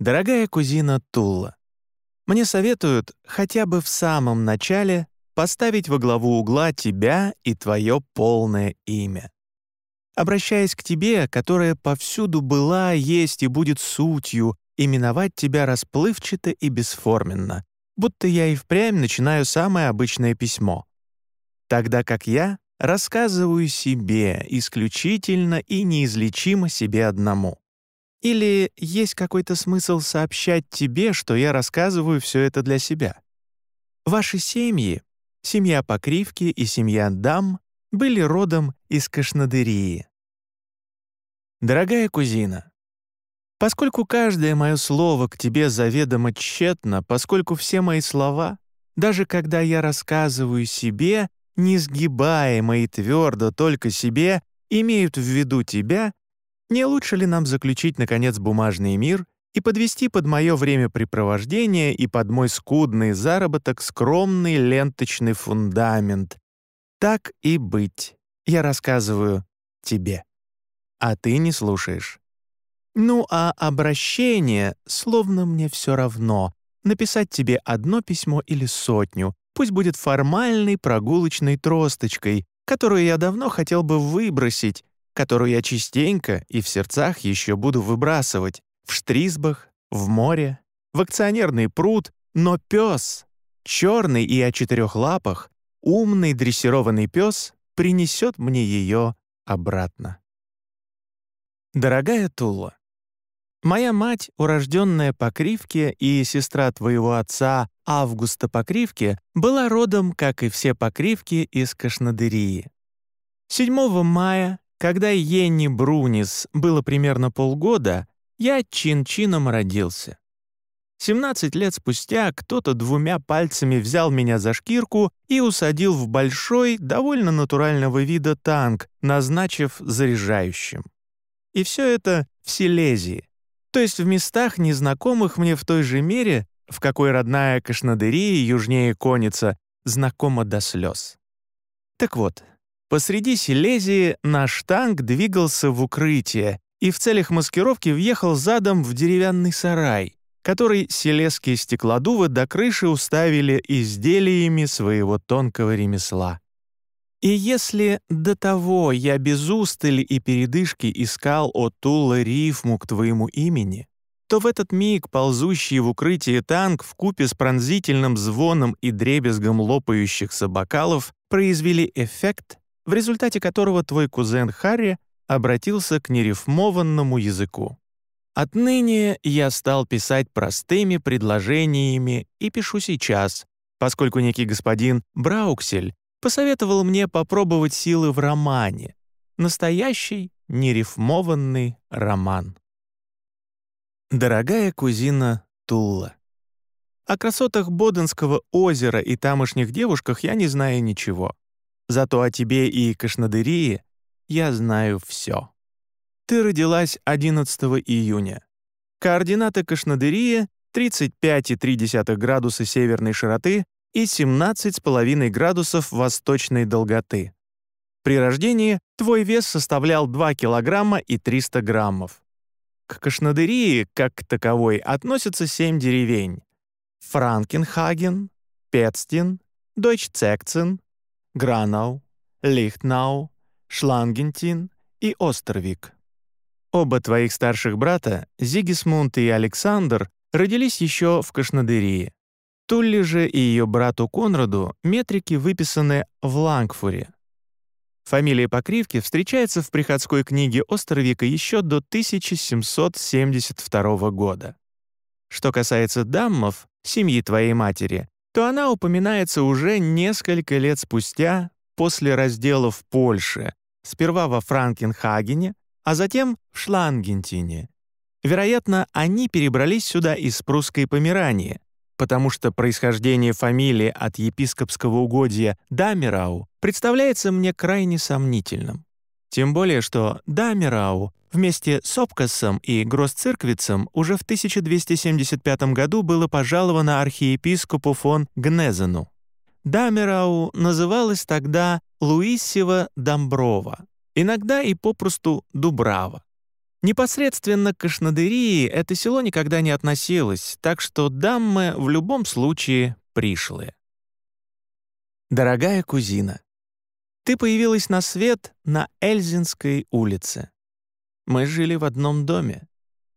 Дорогая кузина Тула, мне советуют хотя бы в самом начале поставить во главу угла тебя и твое полное имя. Обращаясь к тебе, которая повсюду была, есть и будет сутью, именовать тебя расплывчато и бесформенно, будто я и впрямь начинаю самое обычное письмо. Тогда как я рассказываю себе исключительно и неизлечимо себе одному. Или есть какой-то смысл сообщать тебе, что я рассказываю все это для себя? Ваши семьи, семья Покривки и семья Дам, были родом из Кашнадырии. Дорогая кузина, поскольку каждое мое слово к тебе заведомо тщетно, поскольку все мои слова, даже когда я рассказываю себе, несгибаемо и твердо только себе, имеют в виду тебя, не лучше ли нам заключить, наконец, бумажный мир и подвести под мое времяпрепровождение и под мой скудный заработок скромный ленточный фундамент? Так и быть. Я рассказываю тебе. А ты не слушаешь. Ну а обращение, словно мне все равно, написать тебе одно письмо или сотню, пусть будет формальной прогулочной тросточкой, которую я давно хотел бы выбросить, которую я частенько и в сердцах еще буду выбрасывать в штрисбах, в море, в акционерный пруд, но пес, черный и о четырех лапах, умный дрессированный пес принесет мне ее обратно. Дорогая Тула, моя мать, урожденная по Кривке, и сестра твоего отца, Августа по Кривке, была родом, как и все по Кривке, из Кашнадырии. 7 мая когда Йенни Брунис было примерно полгода, я чин-чином родился. 17 лет спустя кто-то двумя пальцами взял меня за шкирку и усадил в большой, довольно натурального вида танк, назначив заряжающим. И все это в Силезии, то есть в местах, незнакомых мне в той же мере, в какой родная Кашнадырия южнее Коница знакома до слез. Так вот, Посреди Силезии наш танк двигался в укрытие и в целях маскировки въехал задом в деревянный сарай, который селезские стеклодувы до крыши уставили изделиями своего тонкого ремесла. И если до того я без устали и передышки искал о Тула рифму к твоему имени, то в этот миг ползущий в укрытие танк в купе с пронзительным звоном и дребезгом лопающихся бокалов произвели эффект, в результате которого твой кузен Харри обратился к нерифмованному языку. Отныне я стал писать простыми предложениями и пишу сейчас, поскольку некий господин Брауксель посоветовал мне попробовать силы в романе. Настоящий нерифмованный роман. Дорогая кузина Тула, о красотах Боденского озера и тамошних девушках я не знаю ничего. Зато о тебе и Кашнадырии я знаю все. Ты родилась 11 июня. Координаты Кашнадырии 35,3 градуса северной широты и 17,5 градусов восточной долготы. При рождении твой вес составлял 2 килограмма и 300 граммов. К Кашнадырии, как к таковой, относятся семь деревень. Франкенхаген, Петстин, Дойчцекцен, Гранау, Лихтнау, Шлангентин и Остервик. Оба твоих старших брата, Зигисмунд и Александр, родились еще в Кашнадырии. Тулли же и ее брату Конраду метрики выписаны в Лангфуре. Фамилия Покривки встречается в приходской книге Остервика еще до 1772 года. Что касается даммов, семьи твоей матери, то она упоминается уже несколько лет спустя после раздела в Польше, сперва во Франкенхагене, а затем в Шлангентине. Вероятно, они перебрались сюда из прусской Померании, потому что происхождение фамилии от епископского угодья Дамерау представляется мне крайне сомнительным. Тем более, что Дамерау вместе с Опкасом и Гроссцирквицем уже в 1275 году было пожаловано архиепископу фон Гнезену. Дамерау называлась тогда Луисева Домброва, иногда и попросту Дубрава. Непосредственно к Кашнадырии это село никогда не относилось, так что даммы в любом случае пришлые. Дорогая кузина, ты появилась на свет на Эльзинской улице. Мы жили в одном доме.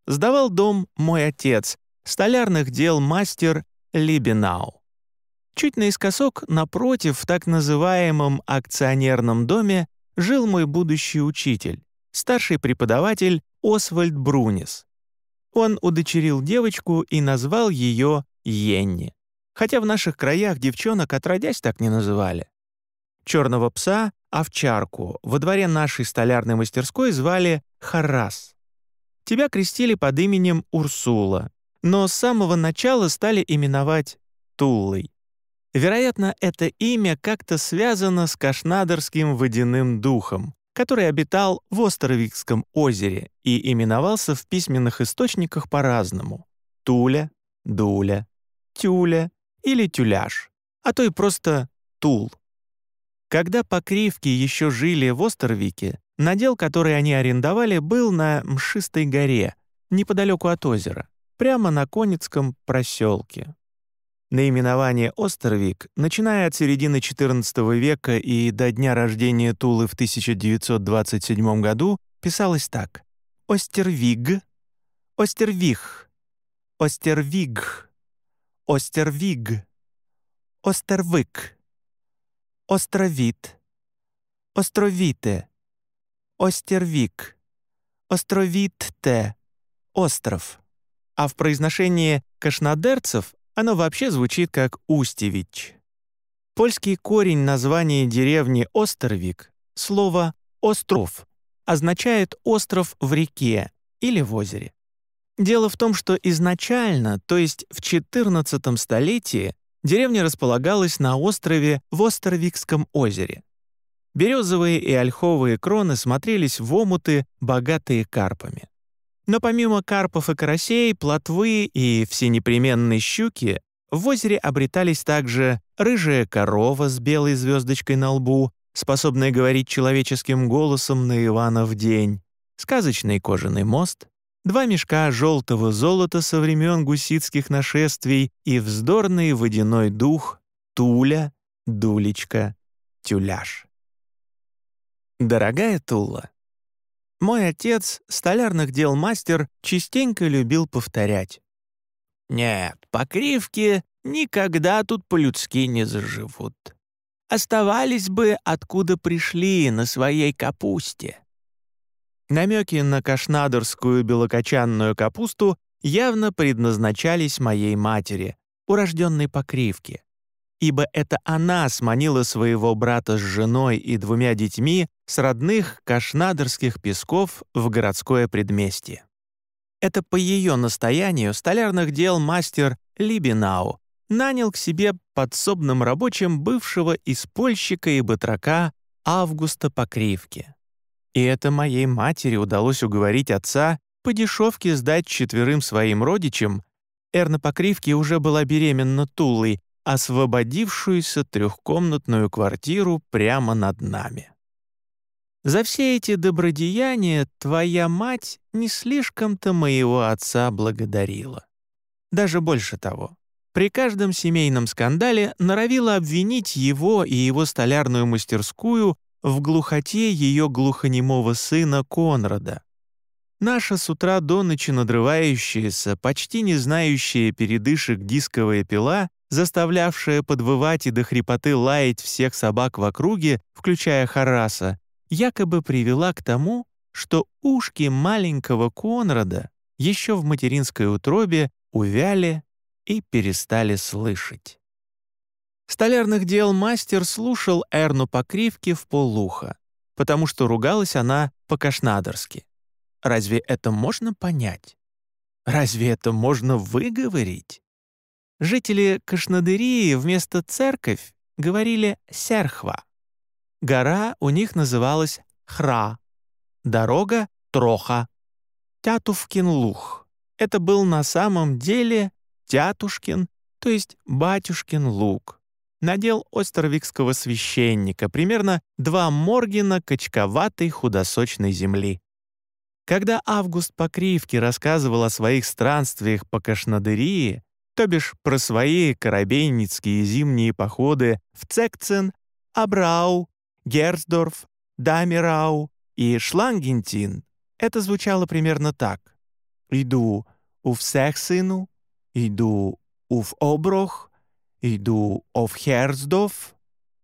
Сдавал дом мой отец, столярных дел мастер Либенау. Чуть наискосок, напротив, в так называемом акционерном доме, жил мой будущий учитель, старший преподаватель Освальд Брунис. Он удочерил девочку и назвал ее Йенни, хотя в наших краях девчонок отродясь так не называли. Черного пса, овчарку, во дворе нашей столярной мастерской звали Харрас. Тебя крестили под именем Урсула, но с самого начала стали именовать Туллой. Вероятно, это имя как-то связано с кашнадерским водяным духом, который обитал в Островикском озере и именовался в письменных источниках по-разному — Туля, Дуля, Тюля или Тюляш, а то и просто Тул. Когда покривки еще жили в Островике, надел, который они арендовали, был на Мшистой горе, неподалеку от озера, прямо на Конецком проселке. Наименование «Островик», начиная от середины XIV века и до дня рождения Тулы в 1927 году, писалось так. «Остервиг», «Остервих», «Остервиг», «Остервиг», «Остервик», «Островит», «Островите», «Остервик», «Островитте», «Остров». А в произношении кашнадерцев оно вообще звучит как «Устевич». Польский корень названия деревни Остервик, слово «остров», означает «остров в реке» или в озере. Дело в том, что изначально, то есть в XIV столетии, деревня располагалась на острове в Островикском озере. Березовые и ольховые кроны смотрелись в омуты, богатые карпами. Но помимо карпов и карасей, плотвы и всенепременной щуки, в озере обретались также рыжая корова с белой звездочкой на лбу, способная говорить человеческим голосом на Иванов день, сказочный кожаный мост, два мешка желтого золота со времен гусицких нашествий и вздорный водяной дух Туля, Дулечка, Тюляш. Дорогая Тула, мой отец, столярных дел мастер, частенько любил повторять. «Нет, покривки никогда тут по-людски не заживут. Оставались бы, откуда пришли, на своей капусте». Намеки на кашнадорскую белокочанную капусту явно предназначались моей матери, урожденной покривке ибо это она сманила своего брата с женой и двумя детьми с родных кашнадерских песков в городское предместье. Это по ее настоянию столярных дел мастер Либинау нанял к себе подсобным рабочим бывшего испольщика и батрака Августа Покривки. И это моей матери удалось уговорить отца по дешевке сдать четверым своим родичам Эрна Покривки уже была беременна Тулой, освободившуюся трехкомнатную квартиру прямо над нами. За все эти добродеяния твоя мать не слишком-то моего отца благодарила. Даже больше того, при каждом семейном скандале норовила обвинить его и его столярную мастерскую в глухоте ее глухонемого сына Конрада. Наша с утра до ночи надрывающаяся, почти не знающая передышек дисковая пила заставлявшая подвывать и до хрипоты лаять всех собак в округе, включая Хараса, якобы привела к тому, что ушки маленького Конрада еще в материнской утробе увяли и перестали слышать. Столярных дел мастер слушал Эрну по кривке в полуха, потому что ругалась она по-кашнадерски. Разве это можно понять? Разве это можно выговорить? Жители Кашнадырии вместо «церковь» говорили «серхва». Гора у них называлась Хра, дорога — Троха. Тятувкин лух. Это был на самом деле Тятушкин, то есть Батюшкин луг. Надел островикского священника, примерно два моргина качковатой худосочной земли. Когда Август Покривки рассказывал о своих странствиях по Кашнадырии, то бишь про свои корабейницкие зимние походы в Цекцен, Абрау, Герцдорф, Дамирау и Шлангентин, это звучало примерно так. «Иду в Сехсину, иду в Оброх, иду в Херцдорф,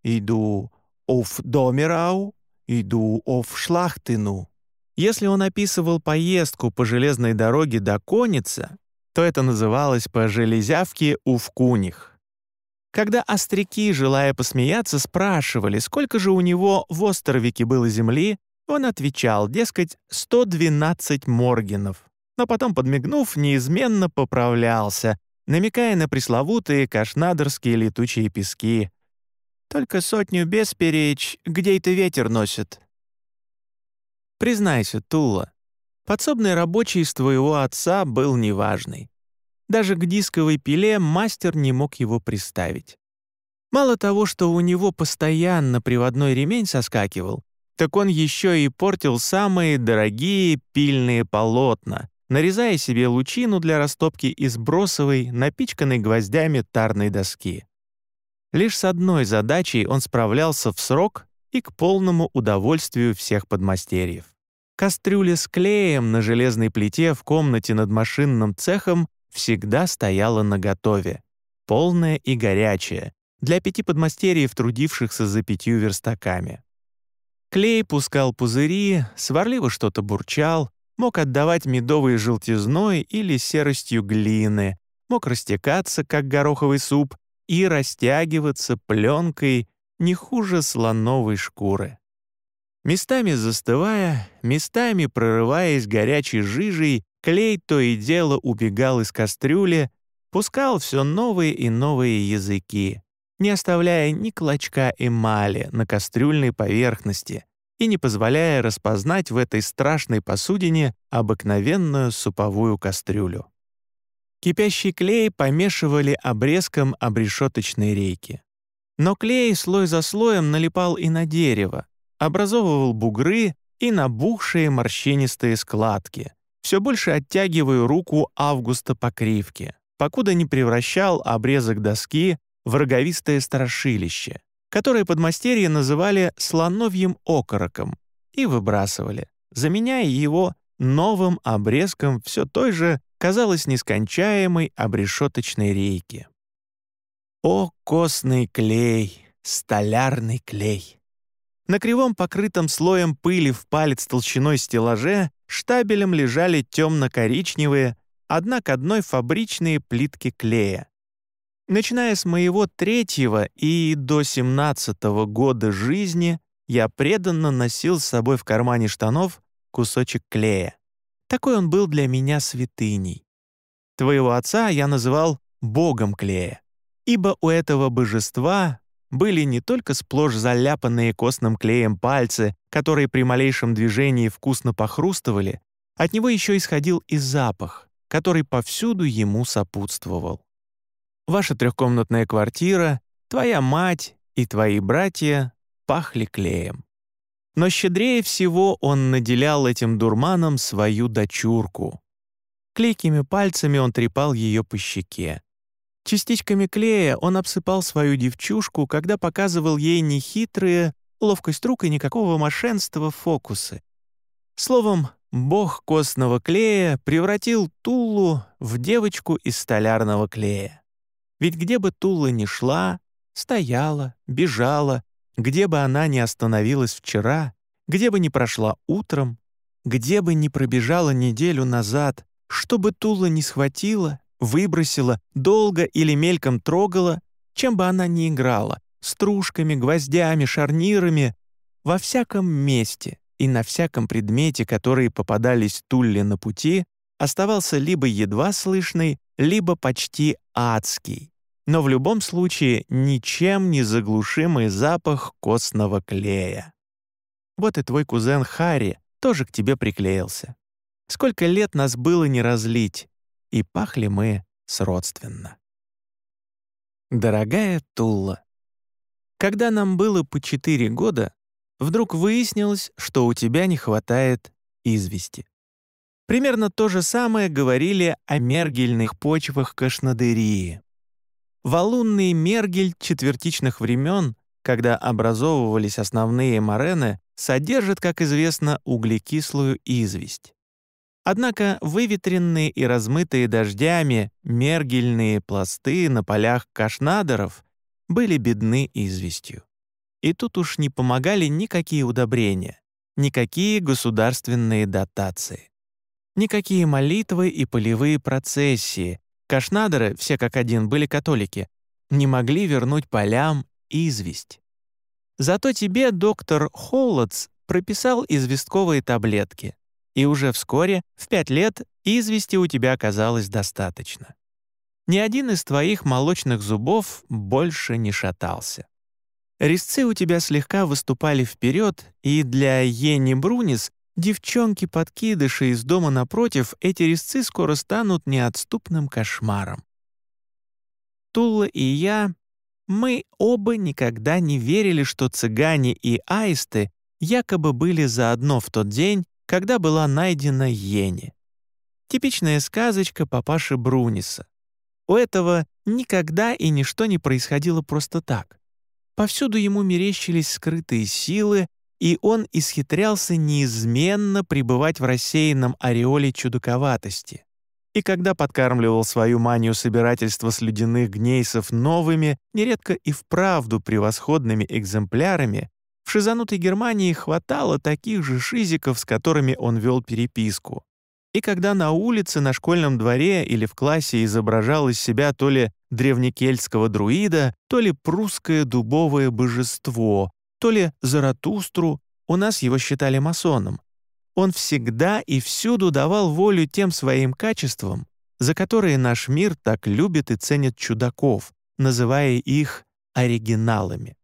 иду в Домирау, иду в Шлахтину». Если он описывал поездку по железной дороге до Коница, то это называлось по железявке Увкуних. Когда остряки, желая посмеяться, спрашивали, сколько же у него в островике было земли, он отвечал, дескать, 112 моргенов. Но потом, подмигнув, неизменно поправлялся, намекая на пресловутые кашнадерские летучие пески. «Только сотню без перечь, где это ветер носит». Признайся, Тула, подсобный рабочий из твоего отца был неважный. Даже к дисковой пиле мастер не мог его приставить. Мало того, что у него постоянно приводной ремень соскакивал, так он еще и портил самые дорогие пильные полотна, нарезая себе лучину для растопки из бросовой, напичканной гвоздями тарной доски. Лишь с одной задачей он справлялся в срок и к полному удовольствию всех подмастерьев. Кастрюля с клеем на железной плите в комнате над машинным цехом всегда стояла наготове, полная и горячая, для пяти подмастерьев, трудившихся за пятью верстаками. Клей пускал пузыри, сварливо что-то бурчал, мог отдавать медовой желтизной или серостью глины, мог растекаться, как гороховый суп, и растягиваться пленкой не хуже слоновой шкуры. Местами застывая, местами прорываясь горячей жижей, клей то и дело убегал из кастрюли, пускал все новые и новые языки, не оставляя ни клочка эмали на кастрюльной поверхности и не позволяя распознать в этой страшной посудине обыкновенную суповую кастрюлю. Кипящий клей помешивали обрезком обрешеточной рейки. Но клей слой за слоем налипал и на дерево, образовывал бугры и набухшие морщинистые складки, все больше оттягивая руку Августа по кривке, покуда не превращал обрезок доски в роговистое страшилище, которое подмастерье называли «слоновьим окороком» и выбрасывали, заменяя его новым обрезком все той же, казалось, нескончаемой обрешеточной рейки. О, костный клей, столярный клей! На кривом покрытом слоем пыли в палец толщиной стеллаже штабелем лежали темно-коричневые, одна к одной фабричные плитки клея. Начиная с моего третьего и до семнадцатого года жизни я преданно носил с собой в кармане штанов кусочек клея. Такой он был для меня святыней. Твоего отца я называл богом клея, ибо у этого божества были не только сплошь заляпанные костным клеем пальцы, которые при малейшем движении вкусно похрустывали, от него еще исходил и запах, который повсюду ему сопутствовал. Ваша трехкомнатная квартира, твоя мать и твои братья пахли клеем. Но щедрее всего он наделял этим дурманом свою дочурку. Клейкими пальцами он трепал ее по щеке. Частичками клея он обсыпал свою девчушку, когда показывал ей нехитрые, ловкость рук и никакого мошенства фокусы. Словом, бог костного клея превратил Тулу в девочку из столярного клея. Ведь где бы Тула ни шла, стояла, бежала, где бы она ни остановилась вчера, где бы ни прошла утром, где бы ни пробежала неделю назад, чтобы Тула не схватила, выбросила, долго или мельком трогала, чем бы она ни играла, стружками, гвоздями, шарнирами, во всяком месте и на всяком предмете, которые попадались Тулле на пути, оставался либо едва слышный, либо почти адский, но в любом случае ничем не заглушимый запах костного клея. Вот и твой кузен Харри тоже к тебе приклеился. Сколько лет нас было не разлить, и пахли мы сродственно. Дорогая Тула, когда нам было по четыре года, вдруг выяснилось, что у тебя не хватает извести. Примерно то же самое говорили о мергельных почвах Кашнадырии. Валунный мергель четвертичных времен, когда образовывались основные морены, содержит, как известно, углекислую известь. Однако выветренные и размытые дождями мергельные пласты на полях кашнадеров были бедны известью. И тут уж не помогали никакие удобрения, никакие государственные дотации, никакие молитвы и полевые процессии. Кашнадеры, все как один, были католики, не могли вернуть полям известь. Зато тебе доктор Холлотс прописал известковые таблетки, и уже вскоре, в пять лет, извести у тебя оказалось достаточно. Ни один из твоих молочных зубов больше не шатался. Резцы у тебя слегка выступали вперед, и для Ени Брунис, девчонки-подкидыши из дома напротив, эти резцы скоро станут неотступным кошмаром. Тула и я мы оба никогда не верили, что цыгане и аисты якобы были заодно в тот день, когда была найдена Йенни. Типичная сказочка папаши Бруниса. У этого никогда и ничто не происходило просто так. Повсюду ему мерещились скрытые силы, и он исхитрялся неизменно пребывать в рассеянном ореоле чудаковатости и когда подкармливал свою манию собирательства с ледяных гнейсов новыми, нередко и вправду превосходными экземплярами, в шизанутой Германии хватало таких же шизиков, с которыми он вел переписку. И когда на улице, на школьном дворе или в классе изображал из себя то ли древнекельтского друида, то ли прусское дубовое божество, то ли Заратустру, у нас его считали масоном, он всегда и всюду давал волю тем своим качествам, за которые наш мир так любит и ценит чудаков, называя их оригиналами.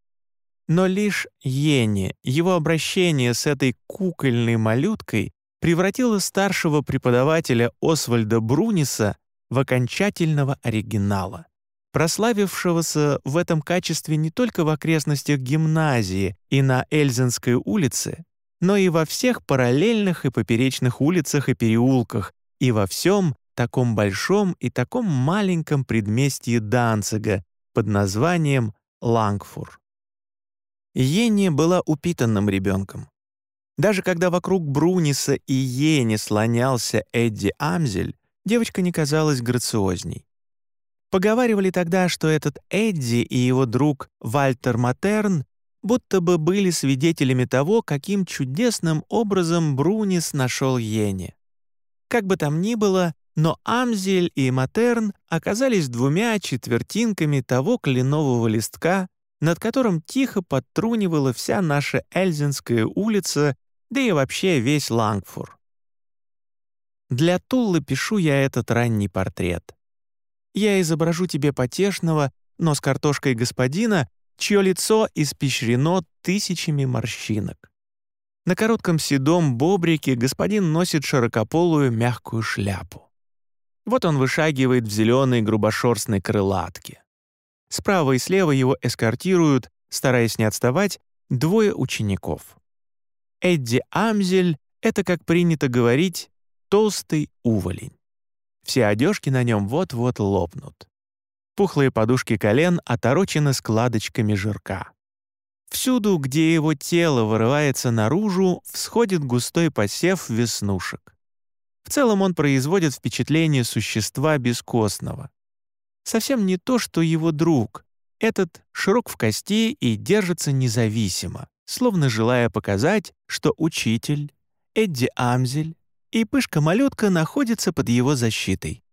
Но лишь Йенни, его обращение с этой кукольной малюткой превратило старшего преподавателя Освальда Бруниса в окончательного оригинала, прославившегося в этом качестве не только в окрестностях гимназии и на Эльзенской улице, но и во всех параллельных и поперечных улицах и переулках, и во всем таком большом и таком маленьком предместье Данцига под названием Лангфур. Йенни была упитанным ребенком. Даже когда вокруг Бруниса и Йенни слонялся Эдди Амзель, девочка не казалась грациозней. Поговаривали тогда, что этот Эдди и его друг Вальтер Матерн будто бы были свидетелями того, каким чудесным образом Брунис нашел Йенни. Как бы там ни было, но Амзель и Матерн оказались двумя четвертинками того кленового листка, над которым тихо подтрунивала вся наша Эльзинская улица, да и вообще весь Лангфур. Для Туллы пишу я этот ранний портрет. Я изображу тебе потешного, но с картошкой господина, чье лицо испещрено тысячами морщинок. На коротком седом бобрике господин носит широкополую мягкую шляпу. Вот он вышагивает в зеленой грубошерстной крылатке. Справа и слева его эскортируют, стараясь не отставать, двое учеников. Эдди Амзель — это, как принято говорить, толстый уволень. Все одежки на нем вот-вот лопнут. Пухлые подушки колен оторочены складочками жирка. Всюду, где его тело вырывается наружу, всходит густой посев веснушек. В целом он производит впечатление существа бескостного. Совсем не то, что его друг. Этот широк в кости и держится независимо, словно желая показать, что учитель, Эдди Амзель и Пышка-малютка находятся под его защитой.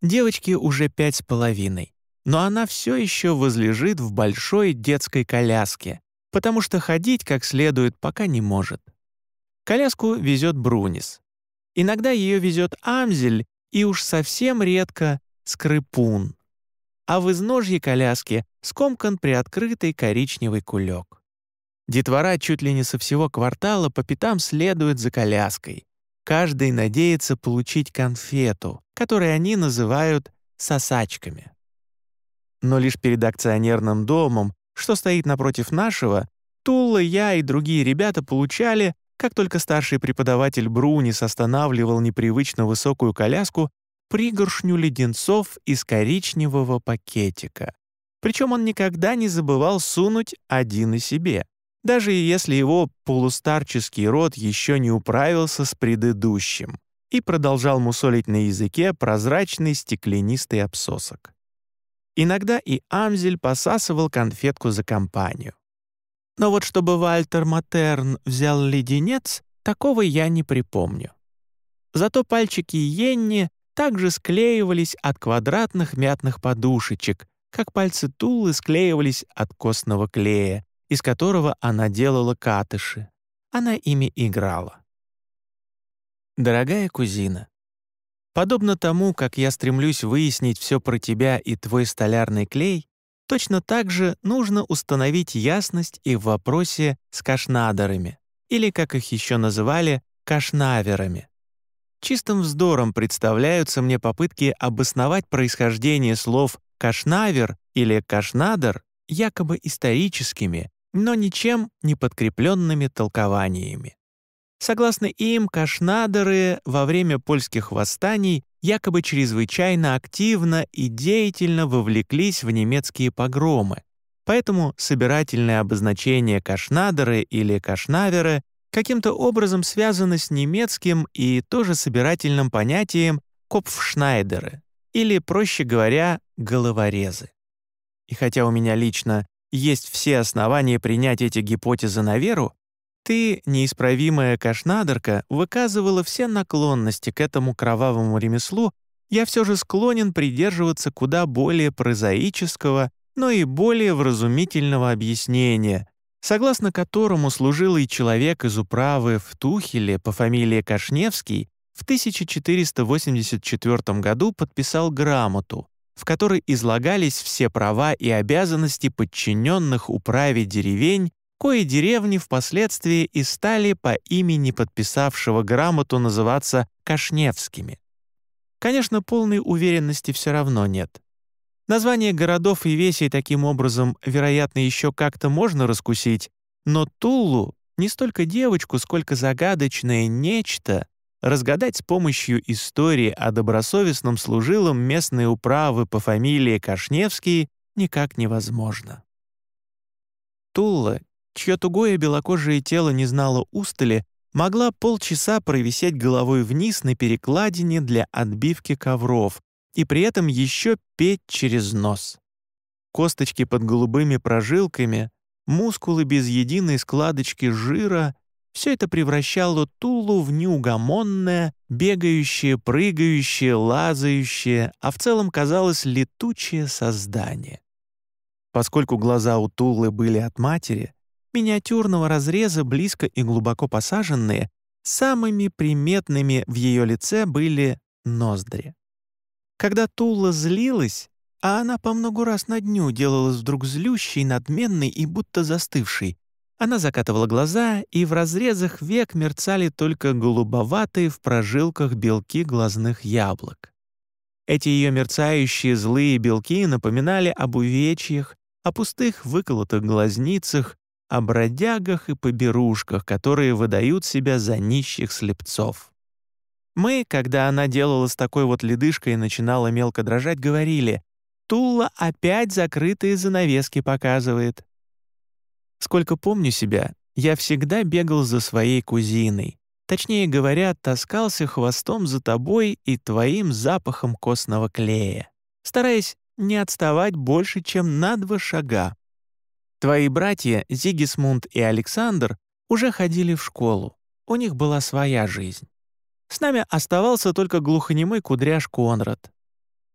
Девочке уже пять с половиной, но она все еще возлежит в большой детской коляске, потому что ходить как следует пока не может. Коляску везет Брунис. Иногда ее везет Амзель и уж совсем редко Скрипун. А в изножье коляски скомкан приоткрытый коричневый кулек. Детвора чуть ли не со всего квартала по пятам следует за коляской, Каждый надеется получить конфету, которую они называют «сосачками». Но лишь перед акционерным домом, что стоит напротив нашего, Тула, я и другие ребята получали, как только старший преподаватель Брунис останавливал непривычно высокую коляску, пригоршню леденцов из коричневого пакетика. Причем он никогда не забывал сунуть один и себе, даже если его полустарческий рот еще не управился с предыдущим и продолжал мусолить на языке прозрачный стеклянистый обсосок. Иногда и Амзель посасывал конфетку за компанию. Но вот чтобы Вальтер Матерн взял леденец, такого я не припомню. Зато пальчики Йенни также склеивались от квадратных мятных подушечек, как пальцы Тулы склеивались от костного клея, из которого она делала катыши. Она ими играла. Дорогая кузина, подобно тому, как я стремлюсь выяснить все про тебя и твой столярный клей, точно так же нужно установить ясность и в вопросе с кашнадерами, или, как их еще называли, кашнаверами. Чистым вздором представляются мне попытки обосновать происхождение слов «кашнавер» или «кашнадер» якобы историческими, но ничем не подкрепленными толкованиями. Согласно им, кашнадеры во время польских восстаний якобы чрезвычайно активно и деятельно вовлеклись в немецкие погромы. Поэтому собирательное обозначение кашнадеры или кашнаверы каким-то образом связано с немецким и тоже собирательным понятием копфшнайдеры, или, проще говоря, головорезы. И хотя у меня лично есть все основания принять эти гипотезы на веру, ты, неисправимая кашнадерка, выказывала все наклонности к этому кровавому ремеслу, я все же склонен придерживаться куда более прозаического, но и более вразумительного объяснения, согласно которому служилый человек из управы в Тухеле по фамилии Кашневский в 1484 году подписал грамоту, в которой излагались все права и обязанности подчиненных управе деревень, кои деревни впоследствии и стали по имени подписавшего грамоту называться Кашневскими. Конечно, полной уверенности все равно нет. Название городов и весей таким образом, вероятно, еще как-то можно раскусить, но Тулу не столько девочку, сколько загадочное нечто разгадать с помощью истории о добросовестном служилом местной управы по фамилии Кашневский никак невозможно. Тула, чье тугое белокожее тело не знало устали, могла полчаса провисеть головой вниз на перекладине для отбивки ковров, и при этом еще петь через нос. Косточки под голубыми прожилками, мускулы без единой складочки жира — все это превращало Тулу в неугомонное, бегающее, прыгающее, лазающее, а в целом казалось летучее создание. Поскольку глаза у Тулы были от матери, миниатюрного разреза, близко и глубоко посаженные, самыми приметными в ее лице были ноздри. Когда Тула злилась, а она по многу раз на дню делалась вдруг злющей, надменной и будто застывшей, она закатывала глаза, и в разрезах век мерцали только голубоватые в прожилках белки глазных яблок. Эти ее мерцающие злые белки напоминали об увечьях, о пустых выколотых глазницах, о бродягах и поберушках, которые выдают себя за нищих слепцов. Мы, когда она делала с такой вот ледышкой и начинала мелко дрожать, говорили «Тула опять закрытые занавески показывает». Сколько помню себя, я всегда бегал за своей кузиной. Точнее говоря, таскался хвостом за тобой и твоим запахом костного клея, стараясь не отставать больше, чем на два шага. Твои братья Зигисмунд и Александр уже ходили в школу, у них была своя жизнь. С нами оставался только глухонемой кудряш Конрад.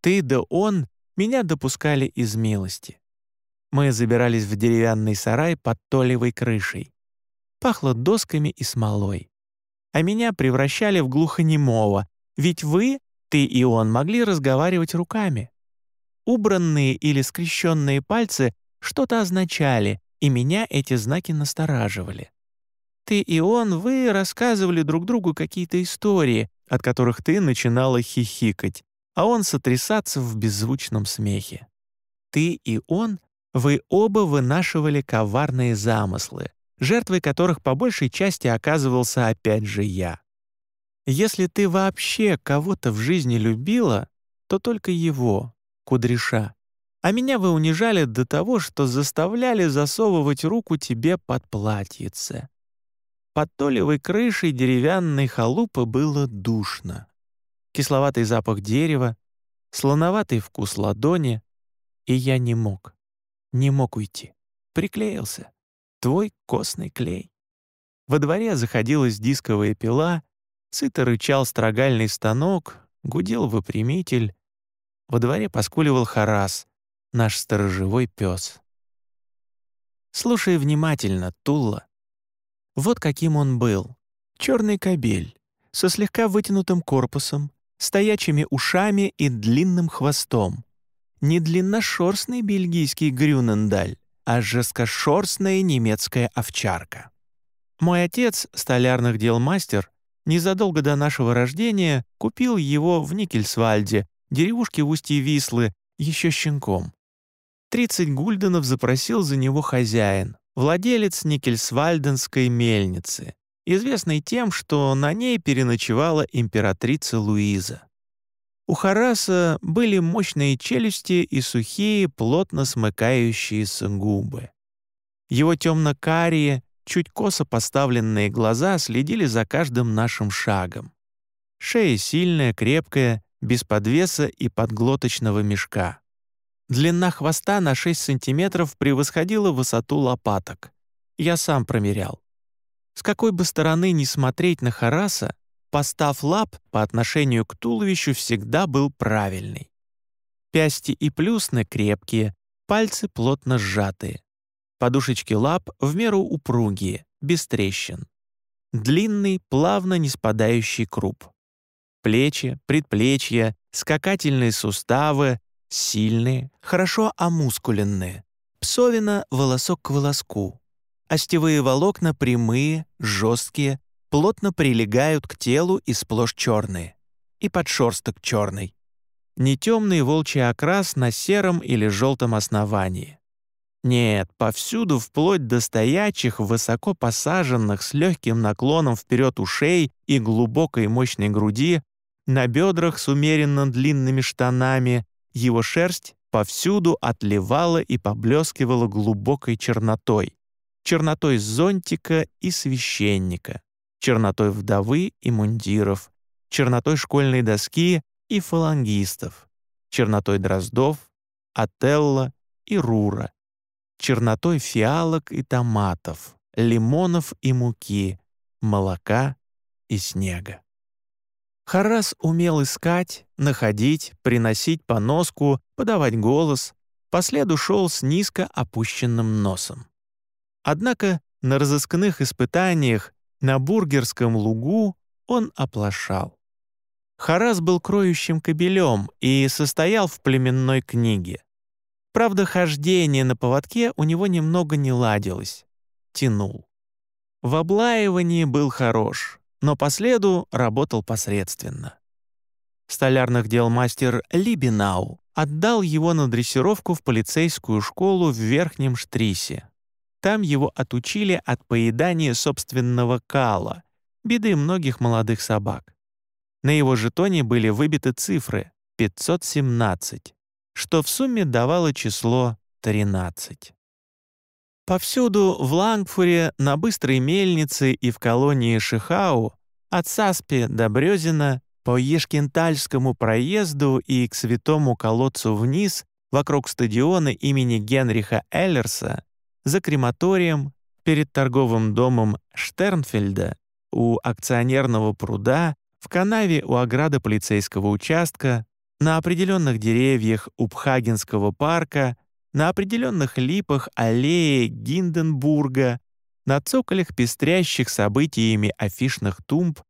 Ты да он меня допускали из милости. Мы забирались в деревянный сарай под толевой крышей. Пахло досками и смолой. А меня превращали в глухонемого, ведь вы, ты и он, могли разговаривать руками. Убранные или скрещенные пальцы что-то означали, и меня эти знаки настораживали. Ты и он, вы рассказывали друг другу какие-то истории, от которых ты начинала хихикать, а он сотрясаться в беззвучном смехе. Ты и он, вы оба вынашивали коварные замыслы, жертвой которых по большей части оказывался опять же я. Если ты вообще кого-то в жизни любила, то только его, кудряша. А меня вы унижали до того, что заставляли засовывать руку тебе под платьице. Под толевой крышей деревянной халупы было душно. Кисловатый запах дерева, слоноватый вкус ладони, и я не мог, не мог уйти. Приклеился. Твой костный клей. Во дворе заходилась дисковая пила, сыто рычал строгальный станок, гудел выпрямитель. Во дворе поскуливал Харас, наш сторожевой пес. Слушай внимательно, Тула. Вот каким он был. Черный кобель, со слегка вытянутым корпусом, стоячими ушами и длинным хвостом. Не длинношерстный бельгийский грюнендаль, а жесткошерстная немецкая овчарка. Мой отец, столярных дел мастер, незадолго до нашего рождения купил его в Никельсвальде, деревушке в устье Вислы, еще щенком. 30 гульденов запросил за него хозяин, владелец Никельсвальденской мельницы, известный тем, что на ней переночевала императрица Луиза. У Хараса были мощные челюсти и сухие, плотно смыкающиеся губы. Его темно-карие, чуть косо поставленные глаза следили за каждым нашим шагом. Шея сильная, крепкая, без подвеса и подглоточного мешка. Длина хвоста на 6 сантиметров превосходила высоту лопаток. Я сам промерял. С какой бы стороны ни смотреть на Хараса, постав лап по отношению к туловищу всегда был правильный. Пясти и плюсны крепкие, пальцы плотно сжатые. Подушечки лап в меру упругие, без трещин. Длинный, плавно не спадающий круп. Плечи, предплечья, скакательные суставы, сильные, хорошо омускуленные. Псовина волосок к волоску. Остевые волокна прямые, жесткие, плотно прилегают к телу и сплошь черные. И подшерсток черный. Не темный волчий окрас на сером или желтом основании. Нет, повсюду, вплоть до стоячих, высоко посаженных, с легким наклоном вперед ушей и глубокой мощной груди, на бедрах с умеренно длинными штанами, его шерсть повсюду отливала и поблескивала глубокой чернотой. Чернотой зонтика и священника чернотой вдовы и мундиров, чернотой школьной доски и фалангистов, чернотой дроздов, отелла и рура, чернотой фиалок и томатов, лимонов и муки, молока и снега. Харас умел искать, находить, приносить поноску, подавать голос, по следу шел с низко опущенным носом. Однако на разыскных испытаниях на бургерском лугу он оплошал. Харас был кроющим кобелем и состоял в племенной книге. Правда, хождение на поводке у него немного не ладилось. Тянул. В облаивании был хорош, но по следу работал посредственно. Столярных дел мастер Либинау отдал его на дрессировку в полицейскую школу в Верхнем Штрисе. Там его отучили от поедания собственного кала, беды многих молодых собак. На его жетоне были выбиты цифры 517, что в сумме давало число 13. Повсюду в Лангфуре, на Быстрой мельнице и в колонии Шихау, от Саспи до Брёзина, по Ешкентальскому проезду и к святому колодцу вниз, вокруг стадиона имени Генриха Эллерса, за крематорием, перед торговым домом Штернфельда, у акционерного пруда, в канаве у ограды полицейского участка, на определенных деревьях у Пхагенского парка, на определенных липах аллеи Гинденбурга, на цоколях пестрящих событиями афишных тумб,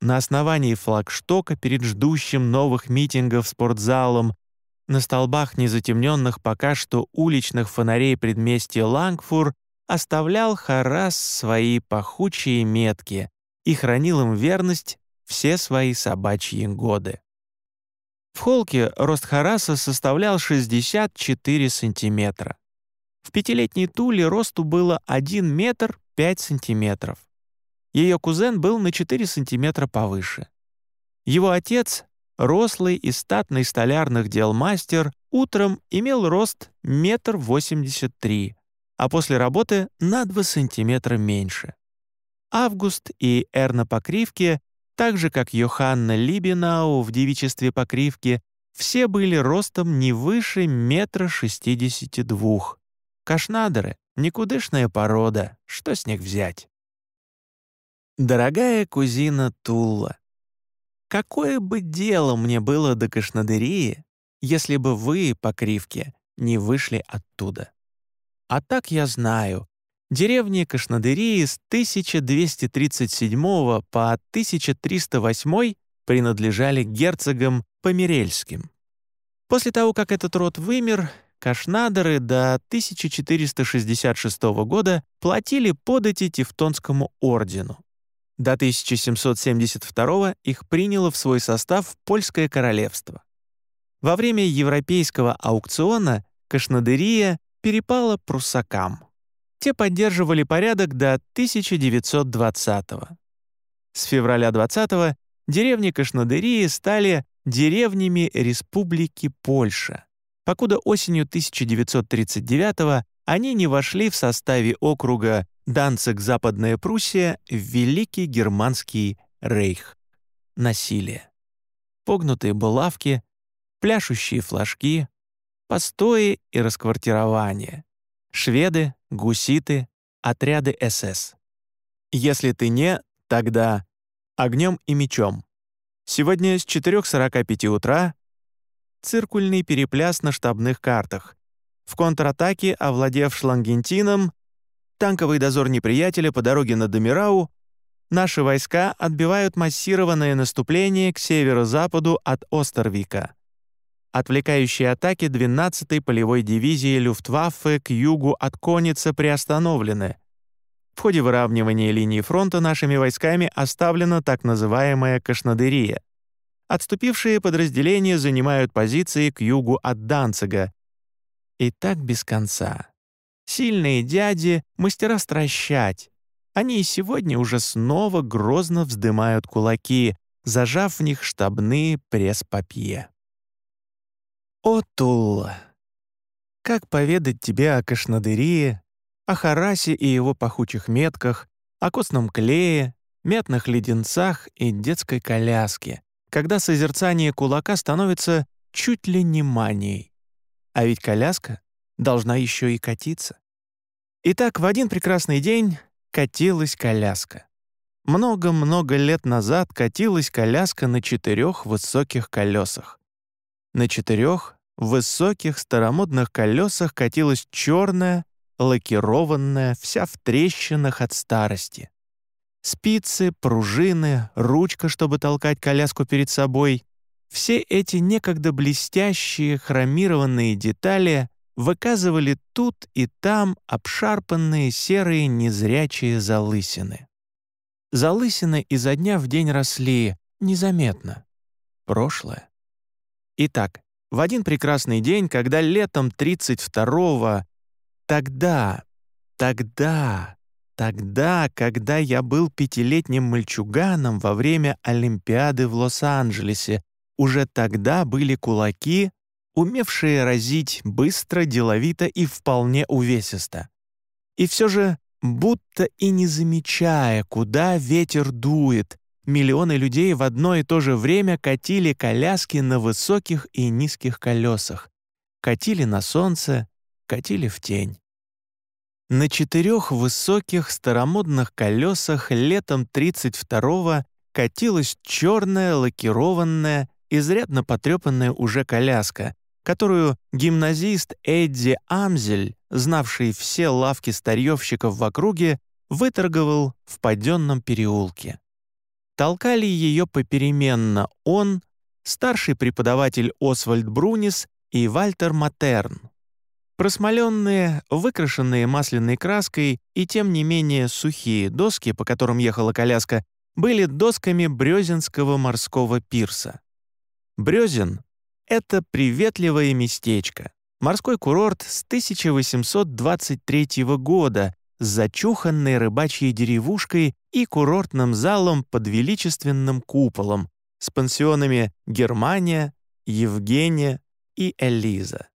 на основании флагштока перед ждущим новых митингов спортзалом на столбах незатемненных пока что уличных фонарей предместья Лангфур оставлял Харас свои пахучие метки и хранил им верность все свои собачьи годы. В холке рост Хараса составлял 64 сантиметра. В пятилетней Туле росту было 1 метр 5 сантиметров. Ее кузен был на 4 сантиметра повыше. Его отец, рослый и статный столярных дел мастер, утром имел рост метр восемьдесят три, а после работы на 2 сантиметра меньше. Август и Эрна Покривки, так же как Йоханна Либинау в девичестве Покривки, все были ростом не выше метра шестидесяти двух. Кашнадеры — никудышная порода, что с них взять? Дорогая кузина Тула, какое бы дело мне было до Кашнадерии, если бы вы, Покривки, не вышли оттуда? А так я знаю, деревни Кашнадырии с 1237 по 1308 принадлежали герцогам Померельским. После того, как этот род вымер, Кашнадеры до 1466 года платили подати Тевтонскому ордену. До 1772 их приняло в свой состав Польское королевство. Во время европейского аукциона Кашнадырия перепало пруссакам. Те поддерживали порядок до 1920 -го. С февраля 20 деревни Кашнадырии стали деревнями Республики Польша, покуда осенью 1939 они не вошли в составе округа Данциг-Западная Пруссия в Великий Германский Рейх. Насилие. Погнутые булавки, пляшущие флажки, постои и расквартирование, шведы, гуситы, отряды СС. Если ты не, тогда огнем и мечом. Сегодня с 4.45 утра циркульный перепляс на штабных картах. В контратаке, овладев Шлангентином, танковый дозор неприятеля по дороге на Домирау, наши войска отбивают массированное наступление к северо-западу от Остервика отвлекающие атаки 12-й полевой дивизии Люфтваффе к югу от Коница приостановлены. В ходе выравнивания линии фронта нашими войсками оставлена так называемая Кашнадырия. Отступившие подразделения занимают позиции к югу от Данцига. И так без конца. Сильные дяди — мастера стращать. Они и сегодня уже снова грозно вздымают кулаки, зажав в них штабные пресс-папье. О, Тулла! Как поведать тебе о Кашнадырии, о Харасе и его пахучих метках, о костном клее, мятных леденцах и детской коляске, когда созерцание кулака становится чуть ли не манией. А ведь коляска должна еще и катиться. Итак, в один прекрасный день катилась коляска. Много-много лет назад катилась коляска на четырех высоких колесах. На четырех высоких старомодных колесах катилась черная, лакированная, вся в трещинах от старости. Спицы, пружины, ручка, чтобы толкать коляску перед собой — все эти некогда блестящие хромированные детали выказывали тут и там обшарпанные серые незрячие залысины. Залысины изо дня в день росли незаметно. Прошлое. Итак, в один прекрасный день, когда летом 32-го, тогда, тогда, тогда, когда я был пятилетним мальчуганом во время Олимпиады в Лос-Анджелесе, уже тогда были кулаки, умевшие разить быстро, деловито и вполне увесисто. И все же, будто и не замечая, куда ветер дует, Миллионы людей в одно и то же время катили коляски на высоких и низких колесах, катили на солнце, катили в тень. На четырех высоких старомодных колесах летом 32-го катилась черная лакированная, изрядно потрепанная уже коляска, которую гимназист Эдди Амзель, знавший все лавки старьевщиков в округе, выторговал в паденном переулке. Толкали ее попеременно он, старший преподаватель Освальд Брунис и Вальтер Матерн. Просмоленные, выкрашенные масляной краской и тем не менее сухие доски, по которым ехала коляска, были досками Брёзенского морского пирса. Брёзен — это приветливое местечко, морской курорт с 1823 года, с зачуханной рыбачьей деревушкой и курортным залом под величественным куполом с пансионами «Германия», «Евгения» и «Элиза»,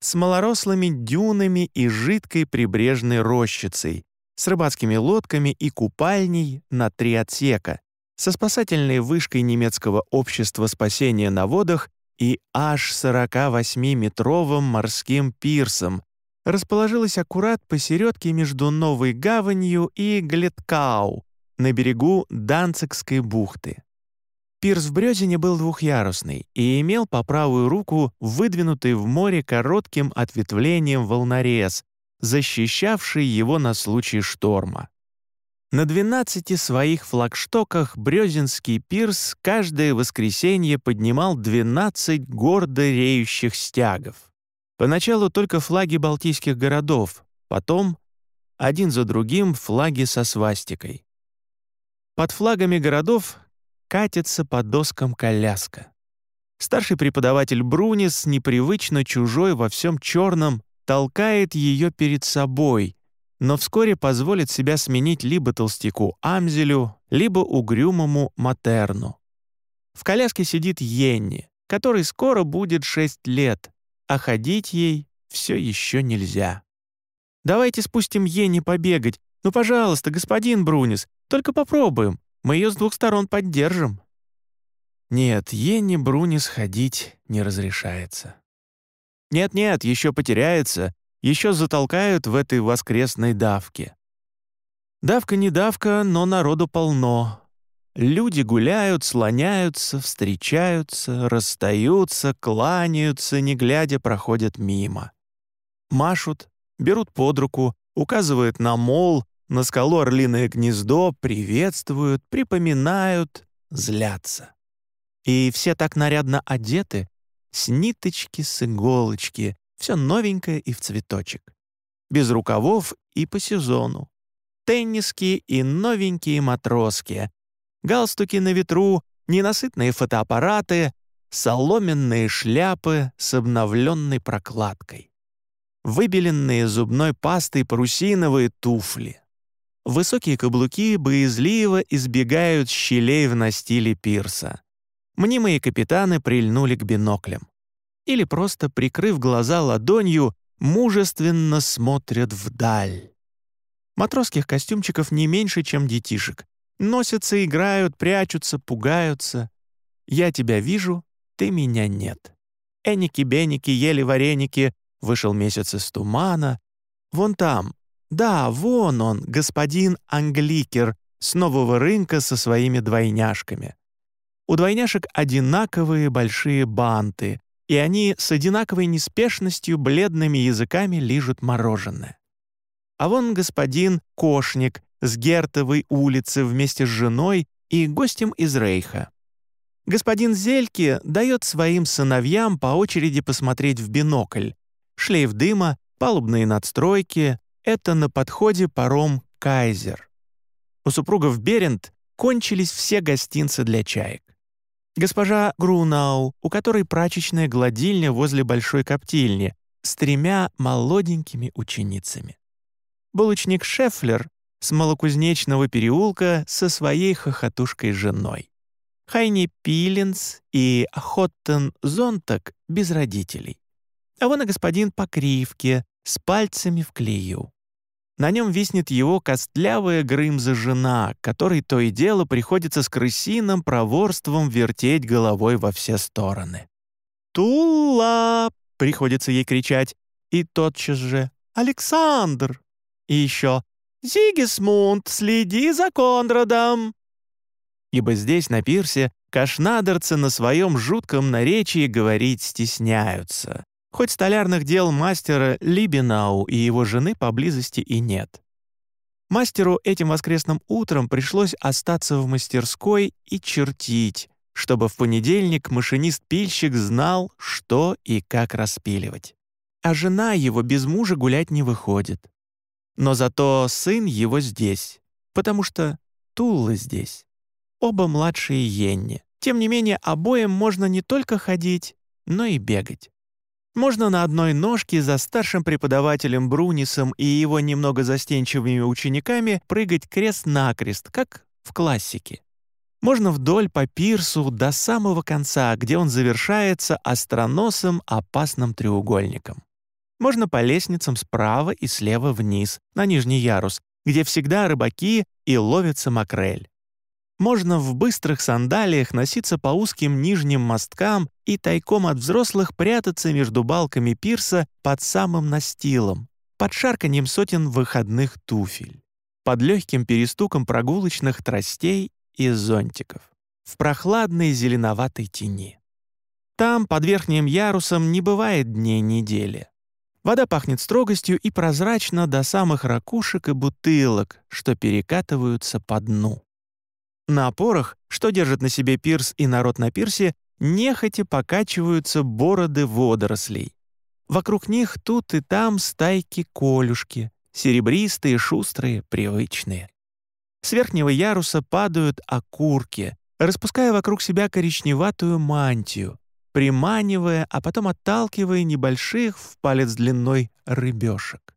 с малорослыми дюнами и жидкой прибрежной рощицей, с рыбацкими лодками и купальней на три отсека, со спасательной вышкой немецкого общества спасения на водах и аж 48-метровым морским пирсом, расположилась аккурат посередке между Новой Гаванью и Глеткау на берегу Данцикской бухты. Пирс в Брёзине был двухъярусный и имел по правую руку выдвинутый в море коротким ответвлением волнорез, защищавший его на случай шторма. На 12 своих флагштоках Брёзинский пирс каждое воскресенье поднимал 12 гордо реющих стягов. Поначалу только флаги балтийских городов, потом один за другим флаги со свастикой. Под флагами городов катится по доскам коляска. Старший преподаватель Брунис, непривычно чужой во всем черном, толкает ее перед собой, но вскоре позволит себя сменить либо толстяку Амзелю, либо угрюмому Матерну. В коляске сидит Йенни, которой скоро будет 6 лет, а ходить ей все еще нельзя. «Давайте спустим Йенни побегать. Ну, пожалуйста, господин Брунис, только попробуем. Мы ее с двух сторон поддержим». Нет, Йенни Брунис ходить не разрешается. Нет-нет, еще потеряется, еще затолкают в этой воскресной давке. Давка не давка, но народу полно. Люди гуляют, слоняются, встречаются, расстаются, кланяются, не глядя, проходят мимо. Машут, берут под руку, указывают на мол, на скалу орлиное гнездо, приветствуют, припоминают, злятся. И все так нарядно одеты, с ниточки, с иголочки, все новенькое и в цветочек. Без рукавов и по сезону. Тенниски и новенькие матроски. Галстуки на ветру, ненасытные фотоаппараты, соломенные шляпы с обновленной прокладкой. Выбеленные зубной пастой парусиновые туфли. Высокие каблуки боязливо избегают щелей в настиле пирса. Мнимые капитаны прильнули к биноклям. Или просто, прикрыв глаза ладонью, мужественно смотрят вдаль. Матросских костюмчиков не меньше, чем детишек. Носятся, играют, прячутся, пугаются. Я тебя вижу, ты меня нет. Эники-беники ели вареники, вышел месяц из тумана. Вон там, да, вон он, господин Англикер, с нового рынка со своими двойняшками. У двойняшек одинаковые большие банты, и они с одинаковой неспешностью бледными языками лижут мороженое. А вон господин Кошник с Гертовой улицы вместе с женой и гостем из Рейха. Господин Зельки дает своим сыновьям по очереди посмотреть в бинокль. Шлейф дыма, палубные надстройки — это на подходе паром «Кайзер». У супругов Берент кончились все гостинцы для чаек. Госпожа Грунау, у которой прачечная гладильня возле большой коптильни, с тремя молоденькими ученицами. Булочник Шефлер с малокузнечного переулка со своей хохотушкой женой. Хайни Пилинс и Хоттен Зонтак без родителей. А вон и господин Покривке с пальцами в клею. На нем виснет его костлявая Грымза-жена, которой то и дело приходится с крысиным проворством вертеть головой во все стороны. «Тула!» — приходится ей кричать. И тотчас же «Александр!» И еще «Зигисмунд, следи за Конрадом!» Ибо здесь, на пирсе, кашнадерцы на своем жутком наречии говорить стесняются хоть столярных дел мастера Либинау и его жены поблизости и нет. Мастеру этим воскресным утром пришлось остаться в мастерской и чертить, чтобы в понедельник машинист-пильщик знал, что и как распиливать. А жена его без мужа гулять не выходит. Но зато сын его здесь, потому что Тулла здесь. Оба младшие Йенни. Тем не менее, обоим можно не только ходить, но и бегать. Можно на одной ножке за старшим преподавателем Брунисом и его немного застенчивыми учениками прыгать крест-накрест, как в классике. Можно вдоль по пирсу до самого конца, где он завершается остроносым опасным треугольником. Можно по лестницам справа и слева вниз, на нижний ярус, где всегда рыбаки и ловится макрель. Можно в быстрых сандалиях носиться по узким нижним мосткам и тайком от взрослых прятаться между балками пирса под самым настилом, под шарканьем сотен выходных туфель, под легким перестуком прогулочных тростей и зонтиков, в прохладной зеленоватой тени. Там, под верхним ярусом, не бывает дней недели. Вода пахнет строгостью и прозрачно до самых ракушек и бутылок, что перекатываются по дну. На опорах, что держит на себе пирс и народ на пирсе, нехотя покачиваются бороды водорослей. Вокруг них тут и там стайки-колюшки, серебристые, шустрые, привычные. С верхнего яруса падают окурки, распуская вокруг себя коричневатую мантию, приманивая, а потом отталкивая небольших в палец длиной рыбешек.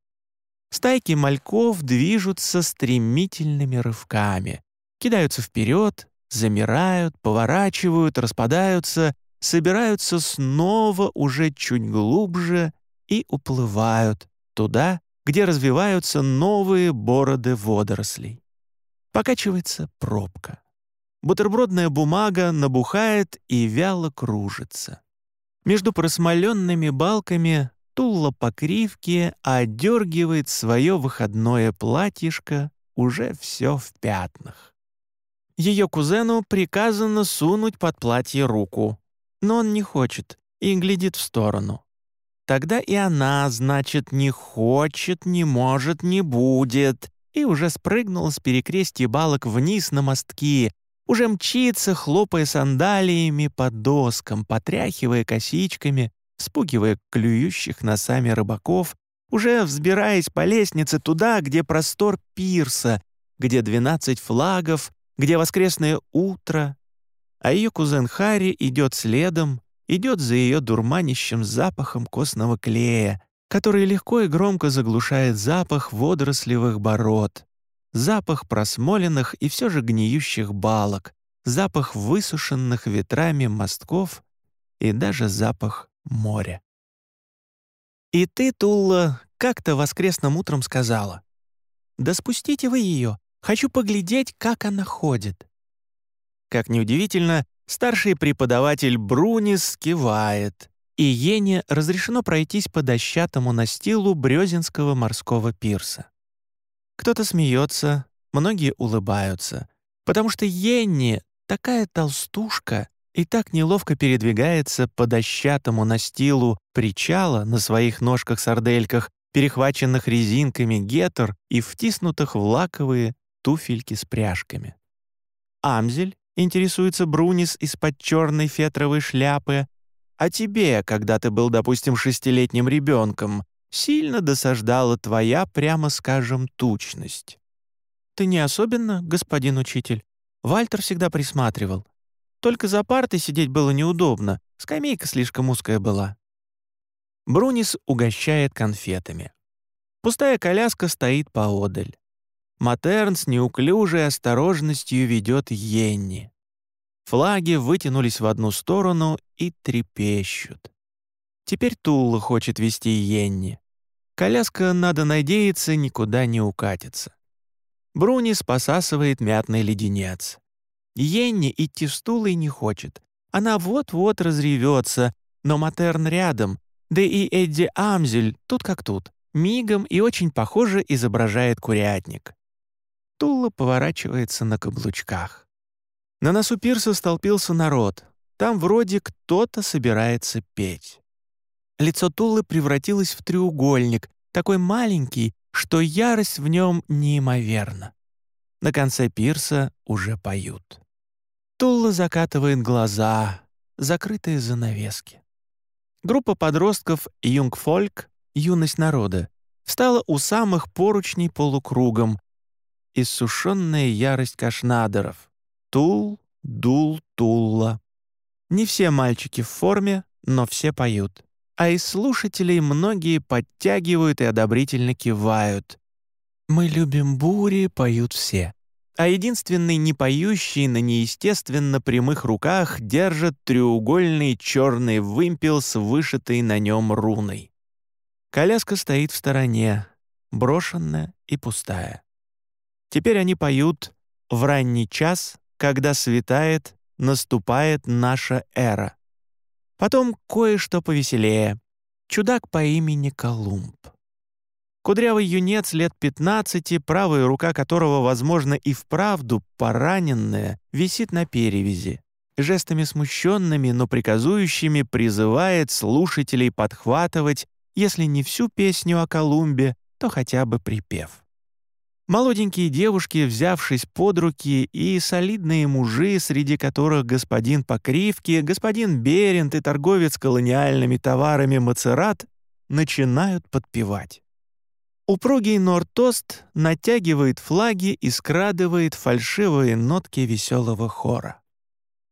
Стайки мальков движутся стремительными рывками, кидаются вперед, замирают, поворачивают, распадаются, собираются снова уже чуть глубже и уплывают туда, где развиваются новые бороды водорослей. Покачивается пробка. Бутербродная бумага набухает и вяло кружится. Между просмоленными балками Тулла по кривке отдергивает свое выходное платьишко, уже все в пятнах. Ее кузену приказано сунуть под платье руку, но он не хочет и глядит в сторону. Тогда и она, значит, не хочет, не может, не будет, и уже спрыгнула с перекрестья балок вниз на мостки, уже мчится, хлопая сандалиями по доскам, потряхивая косичками, спугивая клюющих носами рыбаков, уже взбираясь по лестнице туда, где простор пирса, где двенадцать флагов, где воскресное утро, а ее кузен Харри идет следом, идет за ее дурманящим запахом костного клея, который легко и громко заглушает запах водорослевых бород, запах просмоленных и все же гниющих балок, запах высушенных ветрами мостков и даже запах моря. И ты, Тулла, как-то воскресным утром сказала, «Да спустите вы ее, Хочу поглядеть, как она ходит». Как неудивительно, старший преподаватель Брунис кивает, и Ене разрешено пройтись по дощатому настилу Брёзинского морского пирса. Кто-то смеется, многие улыбаются, потому что Енни такая толстушка и так неловко передвигается по дощатому настилу причала на своих ножках-сардельках, перехваченных резинками гетер и втиснутых в лаковые туфельки с пряжками. «Амзель?» — интересуется Брунис из-под черной фетровой шляпы. «А тебе, когда ты был, допустим, шестилетним ребенком, сильно досаждала твоя, прямо скажем, тучность?» «Ты не особенно, господин учитель. Вальтер всегда присматривал. Только за партой сидеть было неудобно, скамейка слишком узкая была». Брунис угощает конфетами. Пустая коляска стоит поодаль. Матерн с неуклюжей осторожностью ведет Йенни. Флаги вытянулись в одну сторону и трепещут. Теперь Тулла хочет вести Йенни. Коляска, надо надеяться, никуда не укатится. Брунис посасывает мятный леденец. Йенни идти с Тулой не хочет. Она вот-вот разревется, но Матерн рядом, да и Эдди Амзель тут как тут, мигом и очень похоже изображает курятник. Тула поворачивается на каблучках. На носу пирса столпился народ. Там вроде кто-то собирается петь. Лицо Тулы превратилось в треугольник, такой маленький, что ярость в нем неимоверна. На конце пирса уже поют. Тула закатывает глаза, закрытые занавески. Группа подростков «Юнгфольк» — «Юность народа» встала у самых поручней полукругом, иссушенная ярость кашнадеров. Тул, дул, тулла. Не все мальчики в форме, но все поют. а из слушателей многие подтягивают и одобрительно кивают. «Мы любим бури», — поют все. А единственный не поющий на неестественно прямых руках держит треугольный черный вымпел с вышитой на нем руной. Коляска стоит в стороне, брошенная и пустая. Теперь они поют «В ранний час, когда светает, наступает наша эра». Потом кое-что повеселее. Чудак по имени Колумб. Кудрявый юнец лет 15, правая рука которого, возможно, и вправду пораненная, висит на перевязи. Жестами смущенными, но приказующими призывает слушателей подхватывать, если не всю песню о Колумбе, то хотя бы припев. Молоденькие девушки, взявшись под руки, и солидные мужи, среди которых господин Покривки, господин Берент и торговец колониальными товарами Мацерат, начинают подпевать. Упругий Нортост натягивает флаги и скрадывает фальшивые нотки веселого хора.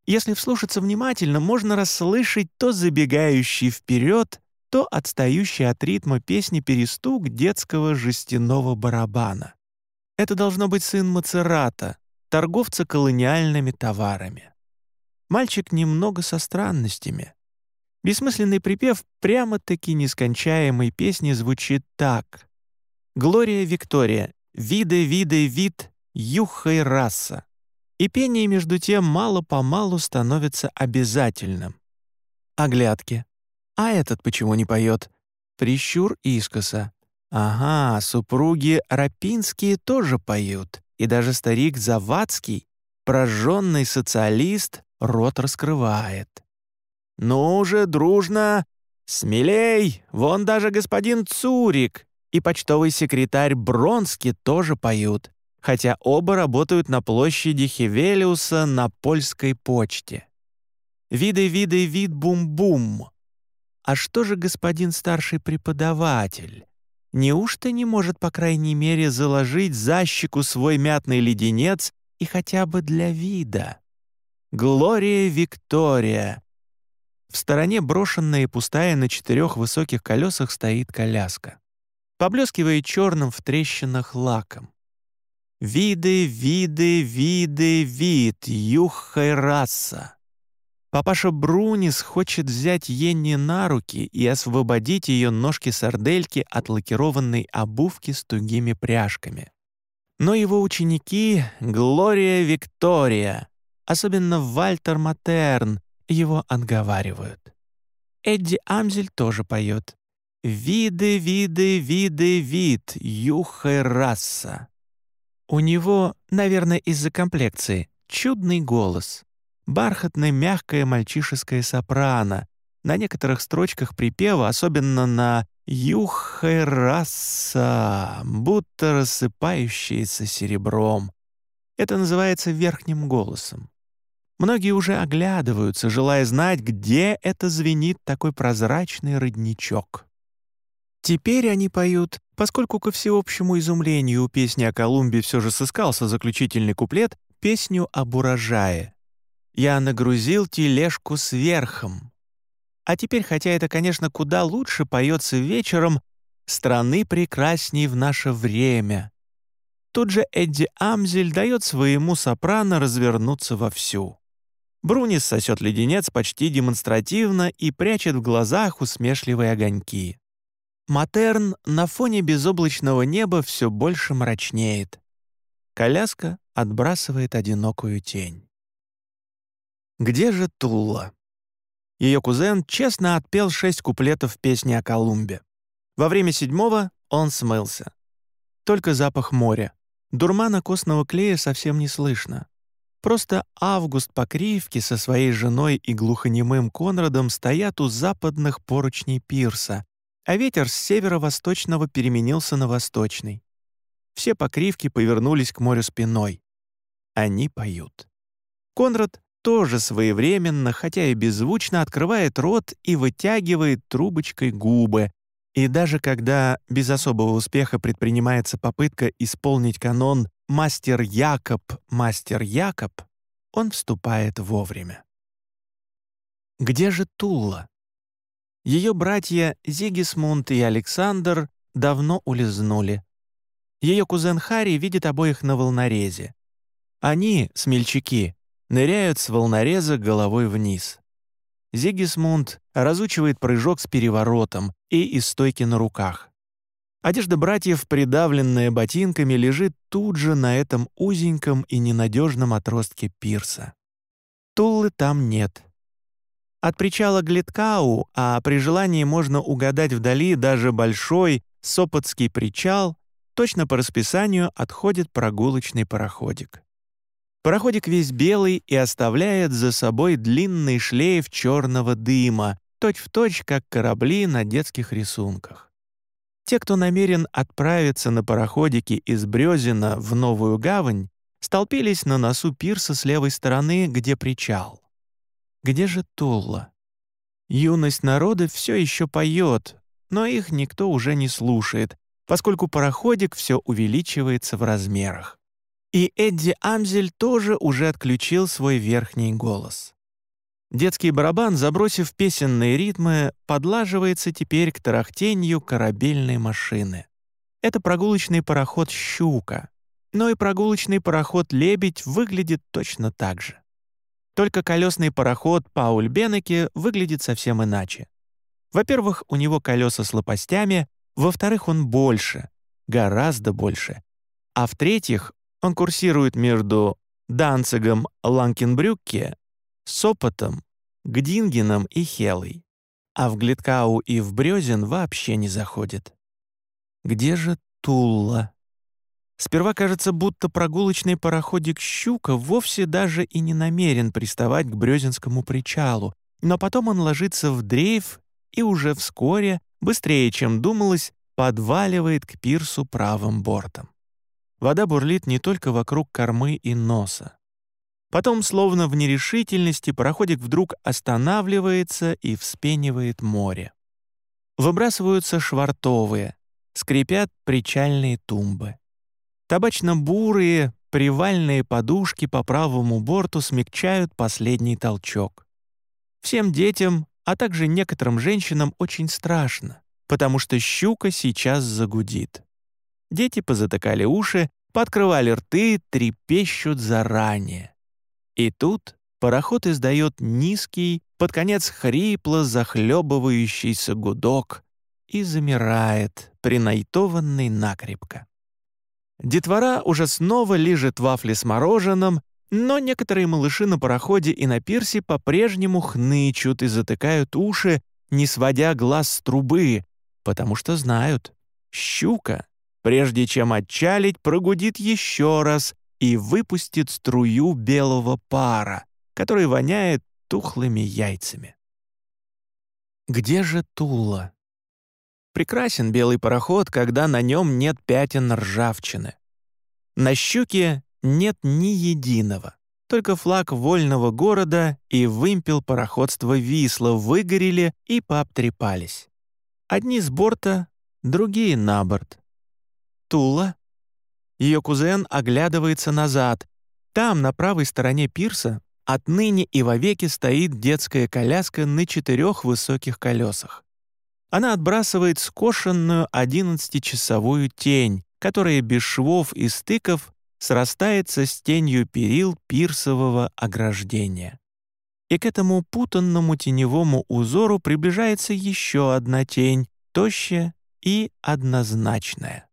Если вслушаться внимательно, можно расслышать то забегающий вперед, то отстающий от ритма песни перестук детского жестяного барабана. Это должно быть сын Мацерата, торговца колониальными товарами. Мальчик немного со странностями. Бессмысленный припев прямо-таки нескончаемой песни звучит так. «Глория Виктория, виды, виды, вид, юха и раса». И пение, между тем, мало-помалу становится обязательным. Оглядки. А этот почему не поет? Прищур искоса. Ага, супруги Рапинские тоже поют, и даже старик Завадский, прожженный социалист, рот раскрывает. «Ну уже дружно! Смелей! Вон даже господин Цурик и почтовый секретарь Бронский тоже поют, хотя оба работают на площади Хевелиуса на польской почте. Виды, виды, вид, бум-бум. А что же господин старший преподаватель? Неужто не может, по крайней мере, заложить за щеку свой мятный леденец и хотя бы для вида? Глория Виктория! В стороне брошенная и пустая на четырех высоких колесах стоит коляска. Поблескивает черным в трещинах лаком. Виды, виды, виды, вид, юхай раса. Папаша Брунис хочет взять Йенни на руки и освободить ее ножки-сардельки от лакированной обувки с тугими пряжками. Но его ученики — Глория Виктория, особенно Вальтер Матерн, его отговаривают. Эдди Амзель тоже поет. «Виды, виды, виды, вид, юха раса». У него, наверное, из-за комплекции, чудный голос бархатное мягкое мальчишеское сопрано. На некоторых строчках припева, особенно на «юхераса», будто рассыпающееся серебром. Это называется верхним голосом. Многие уже оглядываются, желая знать, где это звенит такой прозрачный родничок. Теперь они поют, поскольку ко всеобщему изумлению у песни о Колумбе все же сыскался заключительный куплет, песню об урожае я нагрузил тележку сверхом. А теперь, хотя это, конечно, куда лучше поется вечером, страны прекрасней в наше время. Тут же Эдди Амзель дает своему сопрано развернуться вовсю. Брунис сосет леденец почти демонстративно и прячет в глазах усмешливые огоньки. Матерн на фоне безоблачного неба все больше мрачнеет. Коляска отбрасывает одинокую тень. Где же Тула? Ее кузен честно отпел шесть куплетов песни о Колумбе. Во время седьмого он смылся. Только запах моря. Дурмана костного клея совсем не слышно. Просто Август по кривке со своей женой и глухонемым Конрадом стоят у западных поручней пирса, а ветер с северо-восточного переменился на восточный. Все покривки повернулись к морю спиной. Они поют. Конрад тоже своевременно, хотя и беззвучно, открывает рот и вытягивает трубочкой губы. И даже когда без особого успеха предпринимается попытка исполнить канон «Мастер Якоб, мастер Якоб», он вступает вовремя. Где же Тула? Ее братья Зигисмунд и Александр давно улизнули. Ее кузен Харри видит обоих на волнорезе. Они, смельчаки, ныряют с волнореза головой вниз. Зигисмунд разучивает прыжок с переворотом и из стойки на руках. Одежда братьев, придавленная ботинками, лежит тут же на этом узеньком и ненадежном отростке пирса. Туллы там нет. От причала Глиткау, а при желании можно угадать вдали даже большой Сопотский причал, точно по расписанию отходит прогулочный пароходик. Пароходик весь белый и оставляет за собой длинный шлейф черного дыма, точь-в-точь, точь, как корабли на детских рисунках. Те, кто намерен отправиться на пароходике из Брёзина в Новую Гавань, столпились на носу пирса с левой стороны, где причал. Где же Тулла? Юность народа все еще поет, но их никто уже не слушает, поскольку пароходик все увеличивается в размерах. И Эдди Амзель тоже уже отключил свой верхний голос. Детский барабан, забросив песенные ритмы, подлаживается теперь к тарахтенью корабельной машины. Это прогулочный пароход «Щука», но и прогулочный пароход «Лебедь» выглядит точно так же. Только колесный пароход «Пауль Бенеке» выглядит совсем иначе. Во-первых, у него колеса с лопастями, во-вторых, он больше, гораздо больше. А в-третьих, он курсирует между Данцигом Ланкенбрюкке, Сопотом, Гдингеном и Хелой. А в Глиткау и в Брёзен вообще не заходит. Где же Тулла? Сперва кажется, будто прогулочный пароходик «Щука» вовсе даже и не намерен приставать к Брёзенскому причалу, но потом он ложится в дрейф и уже вскоре, быстрее, чем думалось, подваливает к пирсу правым бортом. Вода бурлит не только вокруг кормы и носа. Потом, словно в нерешительности, пароходик вдруг останавливается и вспенивает море. Выбрасываются швартовые, скрипят причальные тумбы. Табачно-бурые, привальные подушки по правому борту смягчают последний толчок. Всем детям, а также некоторым женщинам очень страшно, потому что щука сейчас загудит. Дети позатыкали уши, подкрывали рты, трепещут заранее. И тут пароход издает низкий, под конец хрипло захлебывающийся гудок и замирает, принайтованный накрепко. Детвора уже снова лежит вафли с мороженым, но некоторые малыши на пароходе и на пирсе по-прежнему хнычут и затыкают уши, не сводя глаз с трубы, потому что знают, щука, прежде чем отчалить, прогудит еще раз и выпустит струю белого пара, который воняет тухлыми яйцами. Где же Тула? Прекрасен белый пароход, когда на нем нет пятен ржавчины. На щуке нет ни единого. Только флаг вольного города и вымпел пароходства Висла выгорели и пообтрепались. Одни с борта, другие на борт. Тула? Ее кузен оглядывается назад. Там, на правой стороне пирса, отныне и вовеки стоит детская коляска на четырех высоких колесах. Она отбрасывает скошенную одиннадцатичасовую тень, которая без швов и стыков срастается с тенью перил пирсового ограждения. И к этому путанному теневому узору приближается еще одна тень, тощая и однозначная.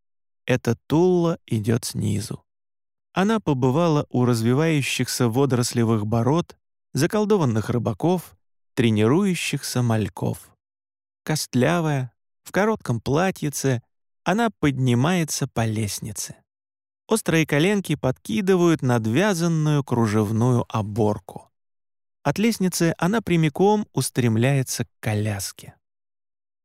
Эта Тулла идет снизу. Она побывала у развивающихся водорослевых бород, заколдованных рыбаков, тренирующихся мальков костлявая, в коротком платьице, она поднимается по лестнице. Острые коленки подкидывают надвязанную кружевную оборку. От лестницы она прямиком устремляется к коляске.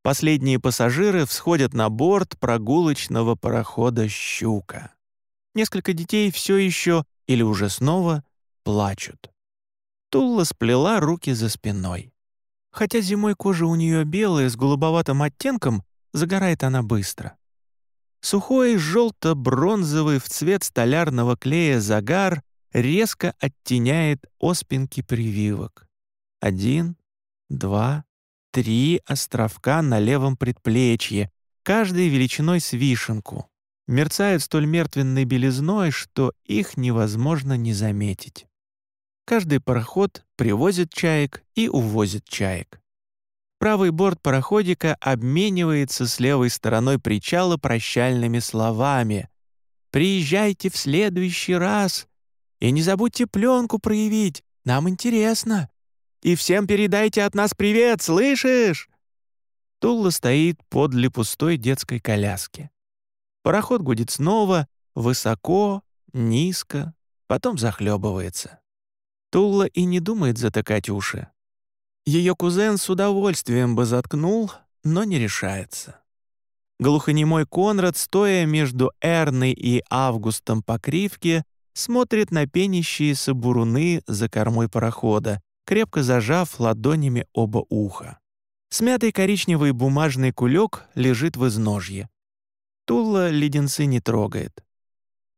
Последние пассажиры всходят на борт прогулочного парохода «Щука». Несколько детей все еще или уже снова плачут. Тулла сплела руки за спиной. Хотя зимой кожа у нее белая с голубоватым оттенком, загорает она быстро. Сухой желто-бронзовый в цвет столярного клея загар резко оттеняет оспинки прививок. Один, два, три островка на левом предплечье, каждый величиной с вишенку. Мерцают столь мертвенной белизной, что их невозможно не заметить. Каждый пароход привозит чаек и увозит чаек. Правый борт пароходика обменивается с левой стороной причала прощальными словами. «Приезжайте в следующий раз и не забудьте пленку проявить, нам интересно. И всем передайте от нас привет, слышишь?» Тулла стоит подле пустой детской коляски. Пароход гудит снова, высоко, низко, потом захлебывается. Тулла и не думает затыкать уши. Ее кузен с удовольствием бы заткнул, но не решается. Глухонемой Конрад, стоя между Эрной и Августом по кривке, смотрит на пенящиеся буруны за кормой парохода, крепко зажав ладонями оба уха. Смятый коричневый бумажный кулек лежит в изножье. Тула леденцы не трогает.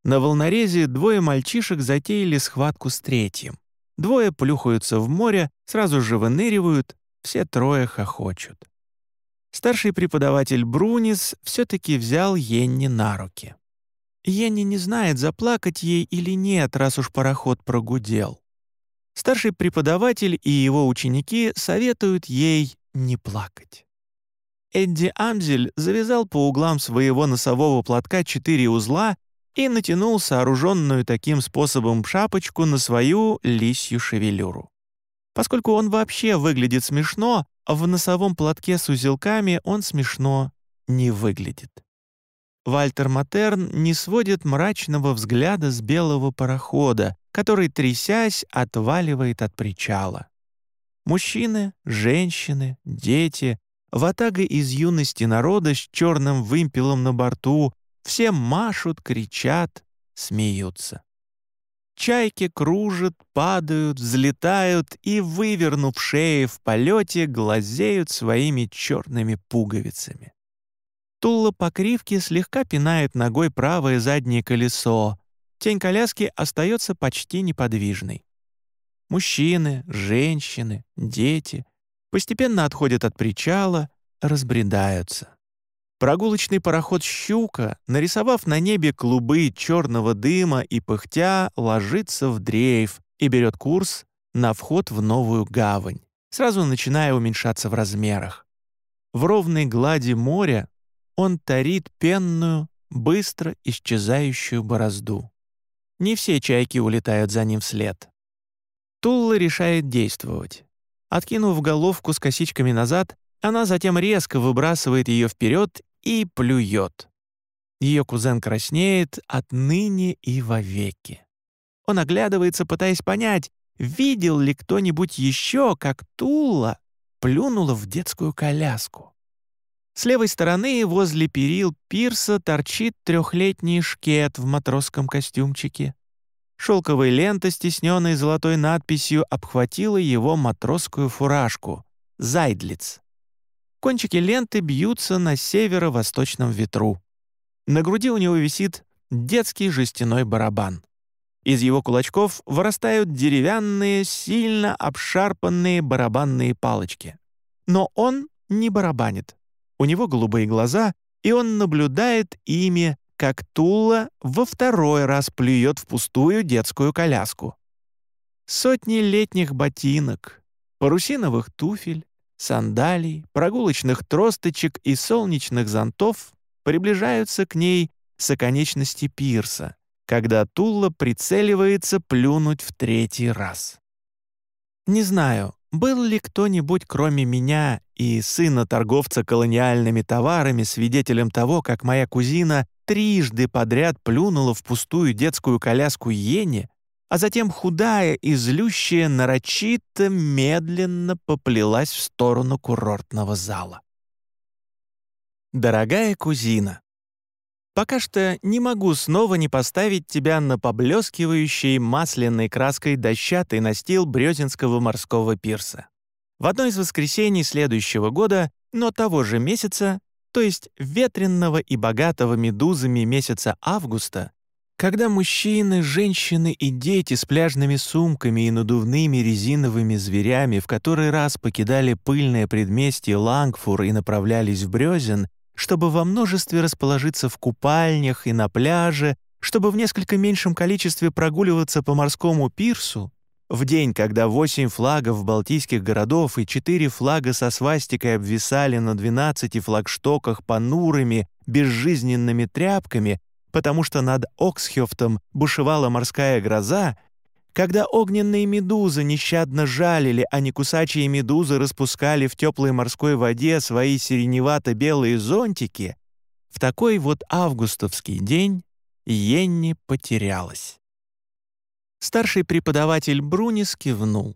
На волнорезе двое мальчишек затеяли схватку с третьим. Двое плюхаются в море, сразу же выныривают, все трое хохочут. Старший преподаватель Брунис все-таки взял Йенни на руки. Йенни не знает, заплакать ей или нет, раз уж пароход прогудел. Старший преподаватель и его ученики советуют ей не плакать. Эдди Амзель завязал по углам своего носового платка четыре узла и натянул сооруженную таким способом шапочку на свою лисью шевелюру. Поскольку он вообще выглядит смешно, в носовом платке с узелками он смешно не выглядит. Вальтер Матерн не сводит мрачного взгляда с белого парохода, который, трясясь, отваливает от причала. Мужчины, женщины, дети, ватага из юности народа с черным вымпелом на борту, все машут, кричат, смеются. Чайки кружат, падают, взлетают и, вывернув шеи в полете, глазеют своими черными пуговицами. Тула по кривке слегка пинает ногой правое заднее колесо. Тень коляски остается почти неподвижной. Мужчины, женщины, дети постепенно отходят от причала, разбредаются. Прогулочный пароход «Щука», нарисовав на небе клубы черного дыма и пыхтя, ложится в дрейф и берет курс на вход в новую гавань, сразу начиная уменьшаться в размерах. В ровной глади моря он тарит пенную, быстро исчезающую борозду. Не все чайки улетают за ним вслед. Тулла решает действовать. Откинув головку с косичками назад, она затем резко выбрасывает ее вперед и плюет. Ее кузен краснеет отныне и вовеки. Он оглядывается, пытаясь понять, видел ли кто-нибудь еще, как Тула плюнула в детскую коляску. С левой стороны, возле перил пирса, торчит трехлетний шкет в матросском костюмчике. Шелковая лента, стесненной золотой надписью, обхватила его матросскую фуражку — «Зайдлиц». Кончики ленты бьются на северо-восточном ветру. На груди у него висит детский жестяной барабан. Из его кулачков вырастают деревянные, сильно обшарпанные барабанные палочки. Но он не барабанит. У него голубые глаза, и он наблюдает ими, как Тула во второй раз плюет в пустую детскую коляску. Сотни летних ботинок, парусиновых туфель, сандалий, прогулочных тросточек и солнечных зонтов приближаются к ней с оконечности пирса, когда Тула прицеливается плюнуть в третий раз. Не знаю, был ли кто-нибудь кроме меня и сына торговца колониальными товарами свидетелем того, как моя кузина трижды подряд плюнула в пустую детскую коляску Йене, а затем худая и злющая нарочито медленно поплелась в сторону курортного зала. Дорогая кузина, пока что не могу снова не поставить тебя на поблескивающий масляной краской дощатый настил Брёзинского морского пирса. В одно из воскресений следующего года, но того же месяца, то есть ветренного и богатого медузами месяца августа, Когда мужчины, женщины и дети с пляжными сумками и надувными резиновыми зверями в который раз покидали пыльное предместье Лангфур и направлялись в Брёзен, чтобы во множестве расположиться в купальнях и на пляже, чтобы в несколько меньшем количестве прогуливаться по морскому пирсу, в день, когда восемь флагов балтийских городов и четыре флага со свастикой обвисали на двенадцати флагштоках понурыми, безжизненными тряпками, потому что над Оксхёфтом бушевала морская гроза, когда огненные медузы нещадно жалили, а некусачие медузы распускали в теплой морской воде свои сиреневато-белые зонтики, в такой вот августовский день Йенни потерялась. Старший преподаватель Брунис кивнул.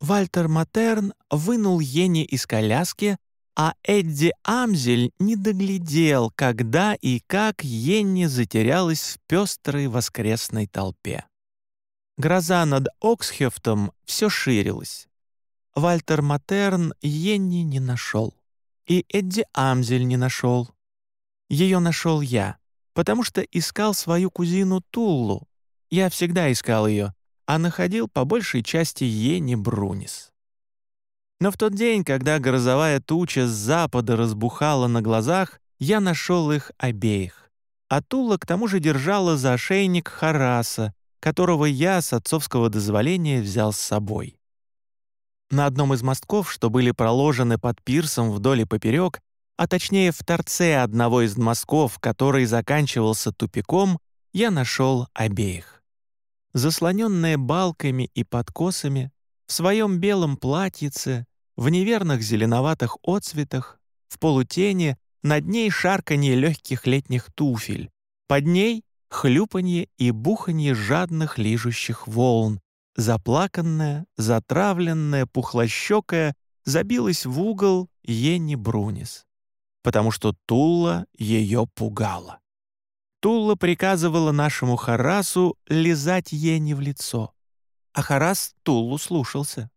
Вальтер Матерн вынул Йенни из коляски, а Эдди Амзель не доглядел, когда и как Йенни затерялась в пестрой воскресной толпе. Гроза над Оксхефтом все ширилась. Вальтер Матерн Йенни не нашел. И Эдди Амзель не нашел. Ее нашел я, потому что искал свою кузину Туллу. Я всегда искал ее, а находил по большей части Йенни Брунис. Но в тот день, когда грозовая туча с запада разбухала на глазах, я нашел их обеих. А Тула к тому же держала за ошейник Хараса, которого я с отцовского дозволения взял с собой. На одном из мостков, что были проложены под пирсом вдоль и поперек, а точнее в торце одного из мостков, который заканчивался тупиком, я нашел обеих. Заслоненная балками и подкосами, в своем белом платьице, в неверных зеленоватых отцветах, в полутени, над ней шарканье легких летних туфель, под ней — хлюпанье и буханье жадных лижущих волн, заплаканная, затравленная, пухлощекая, забилась в угол Йенни Брунис, потому что Тула ее пугала. Тула приказывала нашему Харасу лизать Йенни в лицо — а Харас Туллу слушался.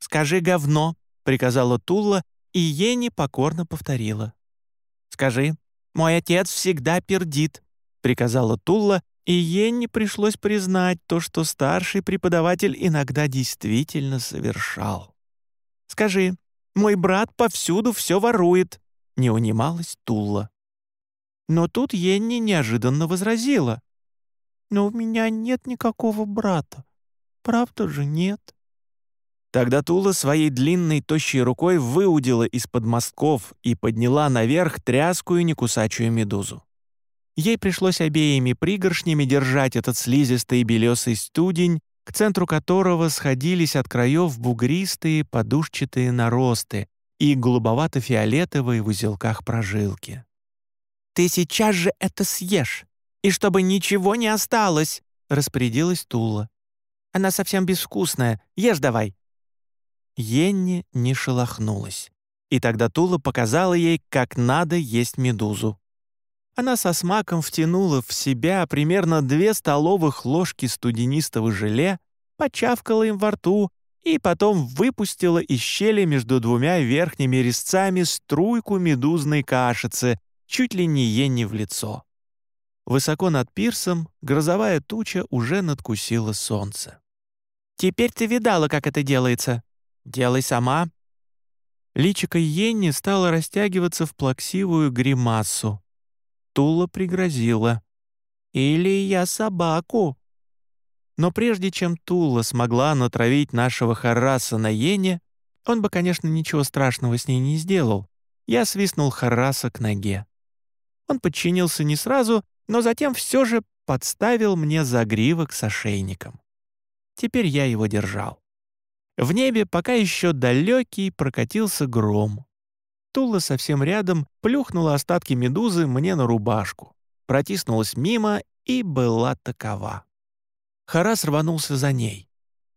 «Скажи говно», — приказала Тулла, и Ени покорно повторила. «Скажи, мой отец всегда пердит», — приказала Тулла, и Йенни пришлось признать то, что старший преподаватель иногда действительно совершал. «Скажи, мой брат повсюду все ворует», — не унималась Тулла. Но тут Йенни неожиданно возразила. «Но у меня нет никакого брата. Правда же нет?» Тогда Тула своей длинной тощей рукой выудила из-под мостков и подняла наверх тряскую некусачую медузу. Ей пришлось обеими пригоршнями держать этот слизистый белесый студень, к центру которого сходились от краев бугристые подушчатые наросты и голубовато-фиолетовые в узелках прожилки. «Ты сейчас же это съешь, и чтобы ничего не осталось!» — распорядилась Тула. Она совсем безвкусная. Ешь давай». Йенни не шелохнулась. И тогда Тула показала ей, как надо есть медузу. Она со смаком втянула в себя примерно две столовых ложки студенистого желе, почавкала им во рту и потом выпустила из щели между двумя верхними резцами струйку медузной кашицы, чуть ли не Йенни в лицо. Высоко над пирсом грозовая туча уже надкусила солнце. «Теперь ты видала, как это делается. Делай сама». Личико Йенни стало растягиваться в плаксивую гримасу. Тула пригрозила. «Или я собаку». Но прежде чем Тула смогла натравить нашего Харраса на Йене, он бы, конечно, ничего страшного с ней не сделал. Я свистнул Харраса к ноге. Он подчинился не сразу, но затем все же подставил мне загривок с ошейником. Теперь я его держал. В небе пока еще далекий прокатился гром. Тула совсем рядом плюхнула остатки медузы мне на рубашку, протиснулась мимо и была такова. Харас рванулся за ней.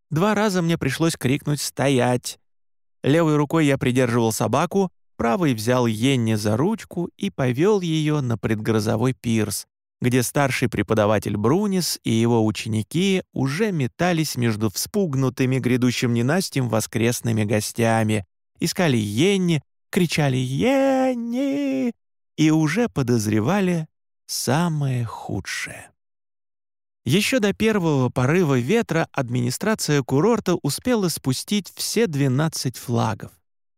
Два раза мне пришлось крикнуть «Стоять!». Левой рукой я придерживал собаку, правой взял Йенни за ручку и повел ее на предгрозовой пирс, где старший преподаватель Брунис и его ученики уже метались между вспугнутыми грядущим ненастьем воскресными гостями, искали Йенни, кричали «Йенни!» и уже подозревали самое худшее. Еще до первого порыва ветра администрация курорта успела спустить все 12 флагов.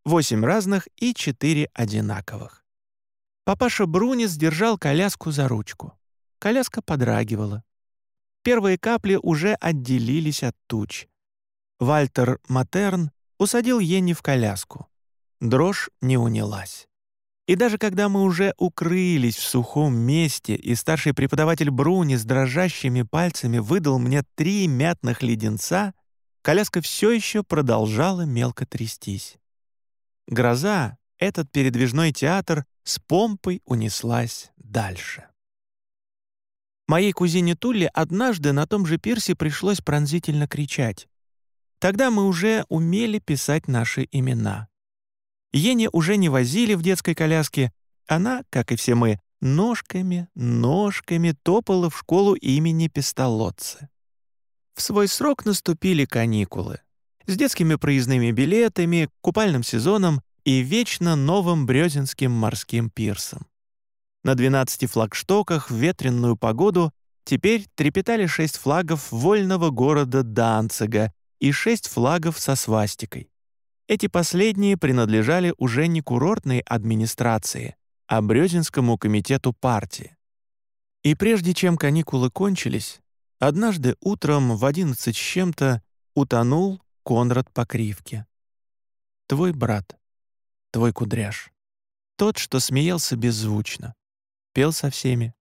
8 разных и 4 одинаковых. Папаша Брунис держал коляску за ручку. Коляска подрагивала. Первые капли уже отделились от туч. Вальтер Матерн усадил Йенни в коляску. Дрожь не унялась. И даже когда мы уже укрылись в сухом месте, и старший преподаватель Бруни с дрожащими пальцами выдал мне три мятных леденца, коляска все еще продолжала мелко трястись. Гроза, этот передвижной театр, с помпой унеслась дальше. Моей кузине Туле однажды на том же пирсе пришлось пронзительно кричать. Тогда мы уже умели писать наши имена. Ени уже не возили в детской коляске. Она, как и все мы, ножками, ножками топала в школу имени Пестолотца. В свой срок наступили каникулы. С детскими проездными билетами, купальным сезоном и вечно новым Брёзинским морским пирсом. На 12 флагштоках в ветренную погоду теперь трепетали шесть флагов вольного города Данцига и шесть флагов со свастикой. Эти последние принадлежали уже не курортной администрации, а Брёзинскому комитету партии. И прежде чем каникулы кончились, однажды утром в одиннадцать с чем-то утонул Конрад по кривке. Твой брат, твой кудряш. Тот, что смеялся беззвучно, пел со всеми,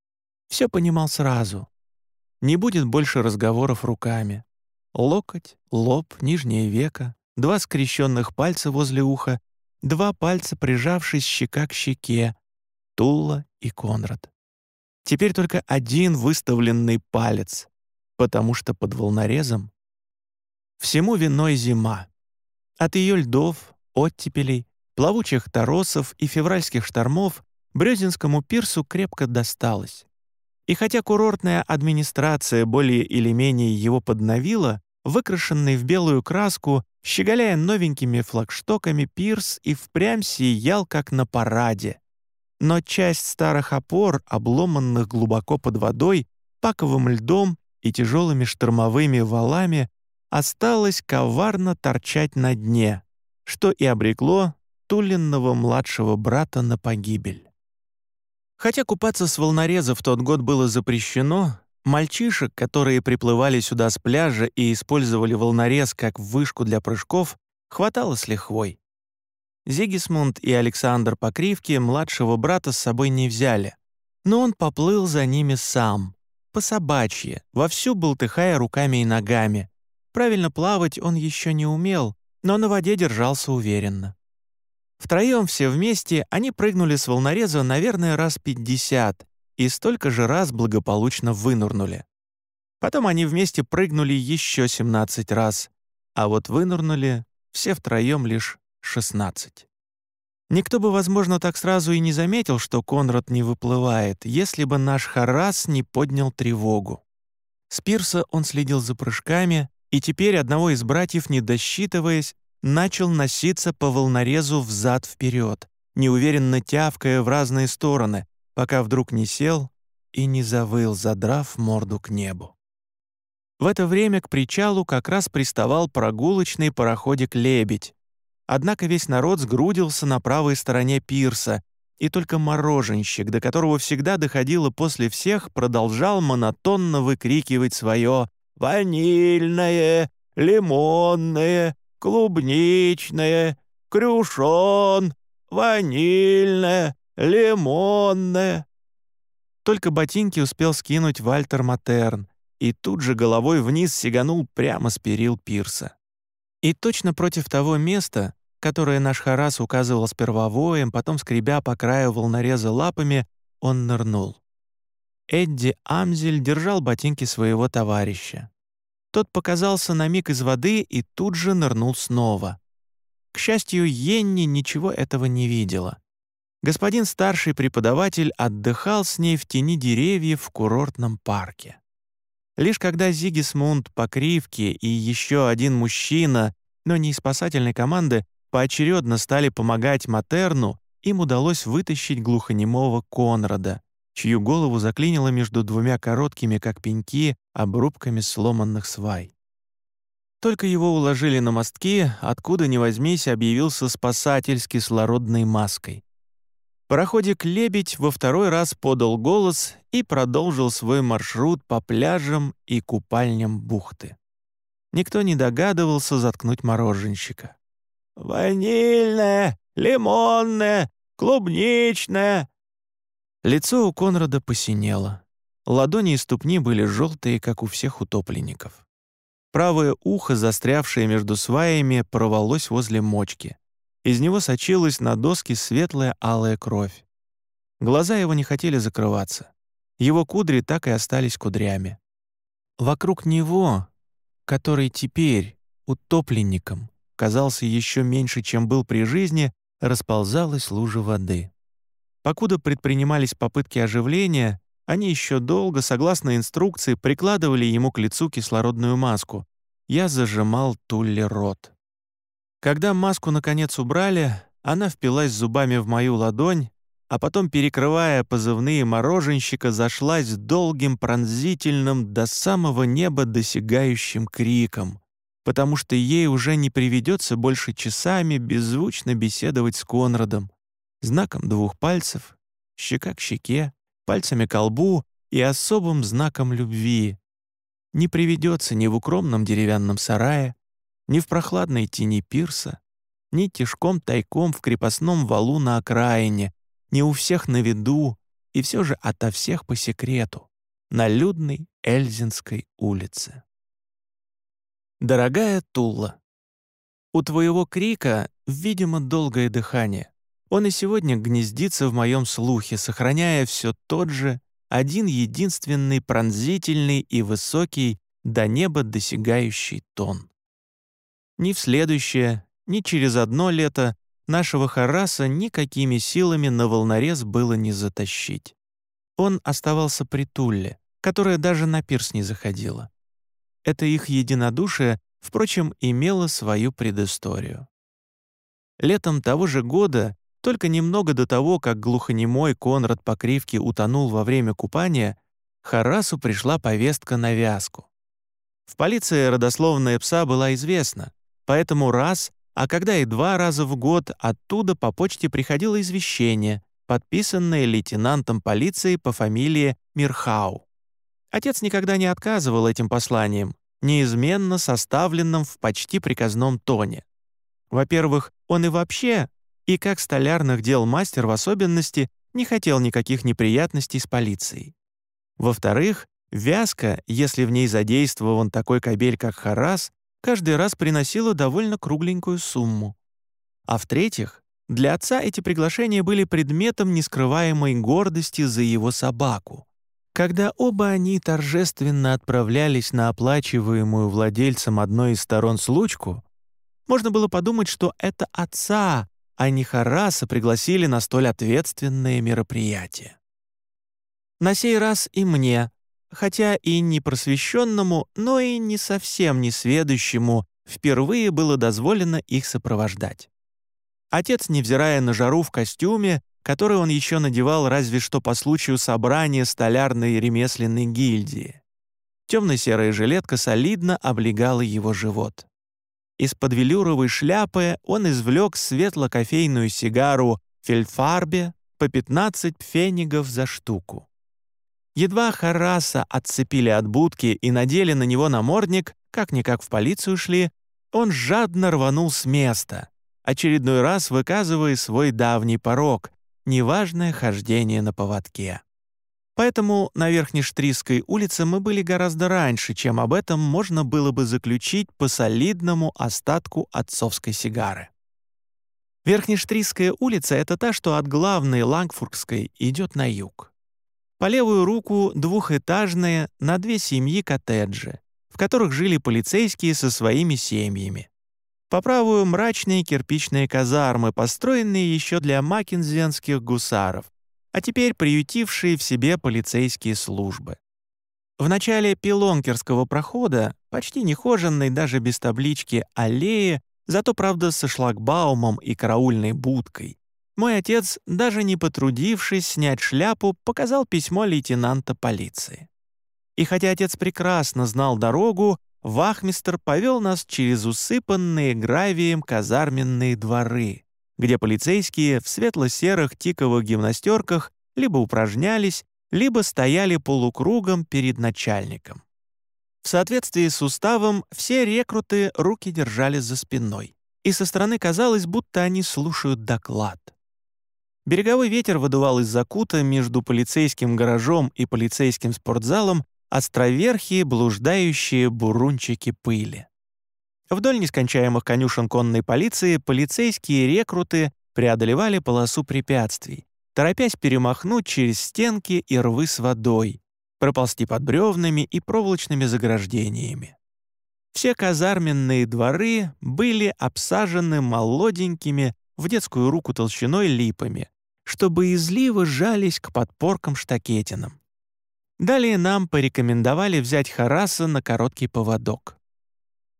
все понимал сразу. Не будет больше разговоров руками. Локоть, лоб, нижнее веко, два скрещенных пальца возле уха, два пальца, прижавшись щека к щеке, Тула и Конрад. Теперь только один выставленный палец, потому что под волнорезом всему виной зима. От ее льдов, оттепелей, плавучих торосов и февральских штормов Брёзинскому пирсу крепко досталось. И хотя курортная администрация более или менее его подновила, выкрашенный в белую краску Щеголяя новенькими флагштоками, пирс и впрямь сиял, как на параде. Но часть старых опор, обломанных глубоко под водой, паковым льдом и тяжелыми штормовыми валами, осталась коварно торчать на дне, что и обрекло Тулинного младшего брата на погибель. Хотя купаться с волнореза в тот год было запрещено, Мальчишек, которые приплывали сюда с пляжа и использовали волнорез как вышку для прыжков, хватало с лихвой. Зигисмунд и Александр Покривки младшего брата с собой не взяли, но он поплыл за ними сам, по собачье, вовсю болтыхая руками и ногами. Правильно плавать он еще не умел, но на воде держался уверенно. Втроем все вместе они прыгнули с волнореза, наверное, раз пятьдесят, и столько же раз благополучно вынурнули. Потом они вместе прыгнули еще 17 раз, а вот вынурнули все втроем лишь 16. Никто бы, возможно, так сразу и не заметил, что Конрад не выплывает, если бы наш Харас не поднял тревогу. С пирса он следил за прыжками, и теперь одного из братьев, не досчитываясь, начал носиться по волнорезу взад-вперед, неуверенно тявкая в разные стороны, пока вдруг не сел и не завыл, задрав морду к небу. В это время к причалу как раз приставал прогулочный пароходик «Лебедь». Однако весь народ сгрудился на правой стороне пирса, и только мороженщик, до которого всегда доходило после всех, продолжал монотонно выкрикивать свое «Ванильное! Лимонное! Клубничное! Крюшон! Ванильное! Лимонное!» Только ботинки успел скинуть Вальтер Матерн и тут же головой вниз сиганул прямо с перил пирса. И точно против того места, которое наш Харас указывал сперва воем, потом скребя по краю волнореза лапами, он нырнул. Эдди Амзель держал ботинки своего товарища. Тот показался на миг из воды и тут же нырнул снова. К счастью, Йенни ничего этого не видела. Господин старший преподаватель отдыхал с ней в тени деревьев в курортном парке. Лишь когда Зигисмунд по кривке и еще один мужчина, но не из спасательной команды, поочередно стали помогать Матерну, им удалось вытащить глухонемого Конрада, чью голову заклинило между двумя короткими, как пеньки, обрубками сломанных свай. Только его уложили на мостки, откуда ни возьмись объявился спасатель с кислородной маской. Пароходик «Лебедь» во второй раз подал голос и продолжил свой маршрут по пляжам и купальням бухты. Никто не догадывался заткнуть мороженщика. «Ванильное, лимонное, клубничное!» Лицо у Конрада посинело. Ладони и ступни были желтые, как у всех утопленников. Правое ухо, застрявшее между сваями, порвалось возле мочки. Из него сочилась на доски светлая алая кровь. Глаза его не хотели закрываться. Его кудри так и остались кудрями. Вокруг него, который теперь утопленником казался еще меньше, чем был при жизни, расползалась лужа воды. Покуда предпринимались попытки оживления, они еще долго, согласно инструкции, прикладывали ему к лицу кислородную маску. Я зажимал Тулле рот. Когда маску наконец убрали, она впилась зубами в мою ладонь, а потом, перекрывая позывные мороженщика, зашлась долгим пронзительным до самого неба досягающим криком, потому что ей уже не приведется больше часами беззвучно беседовать с Конрадом, знаком двух пальцев, щека к щеке, пальцами к лбу и особым знаком любви. Не приведется ни в укромном деревянном сарае, ни в прохладной тени пирса, ни тишком тайком в крепостном валу на окраине, ни у всех на виду и все же ото всех по секрету, на людной Эльзинской улице. Дорогая Тула, у твоего крика, видимо, долгое дыхание. Он и сегодня гнездится в моем слухе, сохраняя все тот же, один единственный пронзительный и высокий, до неба досягающий тон. Ни в следующее, ни через одно лето нашего Хараса никакими силами на волнорез было не затащить. Он оставался при Тулле, которая даже на пирс не заходила. Это их единодушие, впрочем, имело свою предысторию. Летом того же года, только немного до того, как глухонемой Конрад по кривке утонул во время купания, Харасу пришла повестка на вязку. В полиции родословная пса была известна, Поэтому раз, а когда и два раза в год оттуда по почте приходило извещение, подписанное лейтенантом полиции по фамилии Мирхау. Отец никогда не отказывал этим посланиям, неизменно составленным в почти приказном тоне. Во-первых, он и вообще, и как столярных дел мастер в особенности, не хотел никаких неприятностей с полицией. Во-вторых, вязка, если в ней задействован такой кабель, как Харас, каждый раз приносила довольно кругленькую сумму. А в-третьих, для отца эти приглашения были предметом нескрываемой гордости за его собаку. Когда оба они торжественно отправлялись на оплачиваемую владельцем одной из сторон случку, можно было подумать, что это отца, а не Хараса пригласили на столь ответственное мероприятие. На сей раз и мне, хотя и не просвещенному, но и не совсем несведущему, впервые было дозволено их сопровождать. Отец, невзирая на жару в костюме, который он еще надевал разве что по случаю собрания столярной ремесленной гильдии. Темно-серая жилетка солидно облегала его живот. Из-под велюровой шляпы он извлек светло-кофейную сигару «Фельдфарбе» по 15 пфенигов за штуку. Едва Хараса отцепили от будки и надели на него намордник, как-никак в полицию шли, он жадно рванул с места, очередной раз выказывая свой давний порог — неважное хождение на поводке. Поэтому на Верхнештрийской улице мы были гораздо раньше, чем об этом можно было бы заключить по солидному остатку отцовской сигары. Верхнештрийская улица — это та, что от главной Лангфургской идет на юг. По левую руку двухэтажные на две семьи коттеджи, в которых жили полицейские со своими семьями. По правую мрачные кирпичные казармы, построенные еще для макинзенских гусаров, а теперь приютившие в себе полицейские службы. В начале пилонкерского прохода, почти нехоженной даже без таблички аллеи, зато, правда, со шлагбаумом и караульной будкой, мой отец, даже не потрудившись снять шляпу, показал письмо лейтенанта полиции. И хотя отец прекрасно знал дорогу, вахмистр повел нас через усыпанные гравием казарменные дворы, где полицейские в светло-серых тиковых гимнастерках либо упражнялись, либо стояли полукругом перед начальником. В соответствии с уставом все рекруты руки держали за спиной, и со стороны казалось, будто они слушают доклад. Береговой ветер выдувал из закута между полицейским гаражом и полицейским спортзалом островерхие блуждающие бурунчики пыли. Вдоль нескончаемых конюшен конной полиции полицейские рекруты преодолевали полосу препятствий, торопясь перемахнуть через стенки и рвы с водой, проползти под бревнами и проволочными заграждениями. Все казарменные дворы были обсажены молоденькими в детскую руку толщиной липами, чтобы изливы жались к подпоркам-штакетинам. Далее нам порекомендовали взять Хараса на короткий поводок.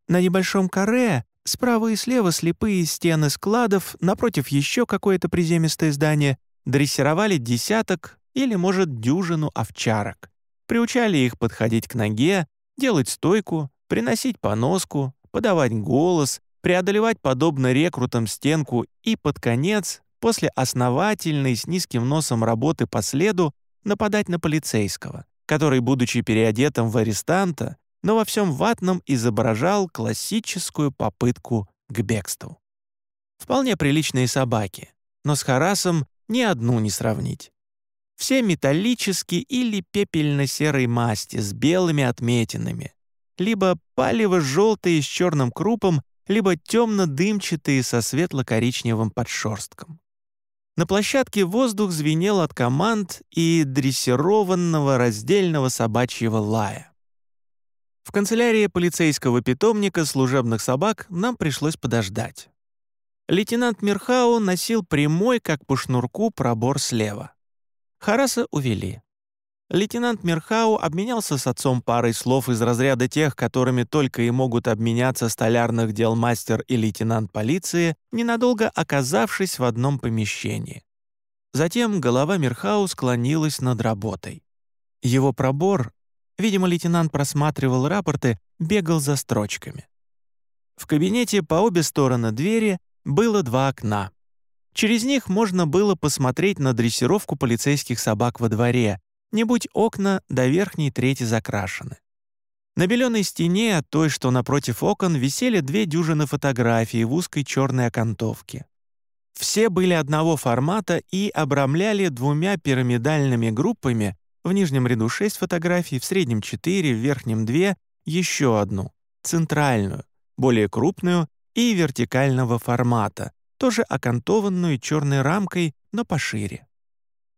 На небольшом каре справа и слева слепые стены складов, напротив еще какое-то приземистое здание, дрессировали десяток или, может, дюжину овчарок. Приучали их подходить к ноге, делать стойку, приносить поноску, подавать голос, преодолевать подобно рекрутам стенку и, под конец, после основательной с низким носом работы по следу, нападать на полицейского, который, будучи переодетым в арестанта, но во всем ватном изображал классическую попытку к бегству. Вполне приличные собаки, но с Харасом ни одну не сравнить. Все металлические или пепельно-серой масти с белыми отметинами, либо палево-желтые с черным крупом, либо темно-дымчатые со светло-коричневым подшерстком. На площадке воздух звенел от команд и дрессированного раздельного собачьего лая. В канцелярии полицейского питомника служебных собак нам пришлось подождать. Лейтенант Мирхау носил прямой, как по шнурку, пробор слева. Хараса увели. Лейтенант Мирхау обменялся с отцом парой слов из разряда тех, которыми только и могут обменяться столярных дел мастер и лейтенант полиции, ненадолго оказавшись в одном помещении. Затем голова Мирхау склонилась над работой. Его пробор, видимо, лейтенант просматривал рапорты, бегал за строчками. В кабинете по обе стороны двери было два окна. Через них можно было посмотреть на дрессировку полицейских собак во дворе, не будь окна до верхней трети закрашены. На беленой стене, той, что напротив окон, висели две дюжины фотографий в узкой черной окантовке. Все были одного формата и обрамляли двумя пирамидальными группами, в нижнем ряду шесть фотографий, в среднем четыре, в верхнем две, еще одну, центральную, более крупную и вертикального формата, тоже окантованную черной рамкой, но пошире.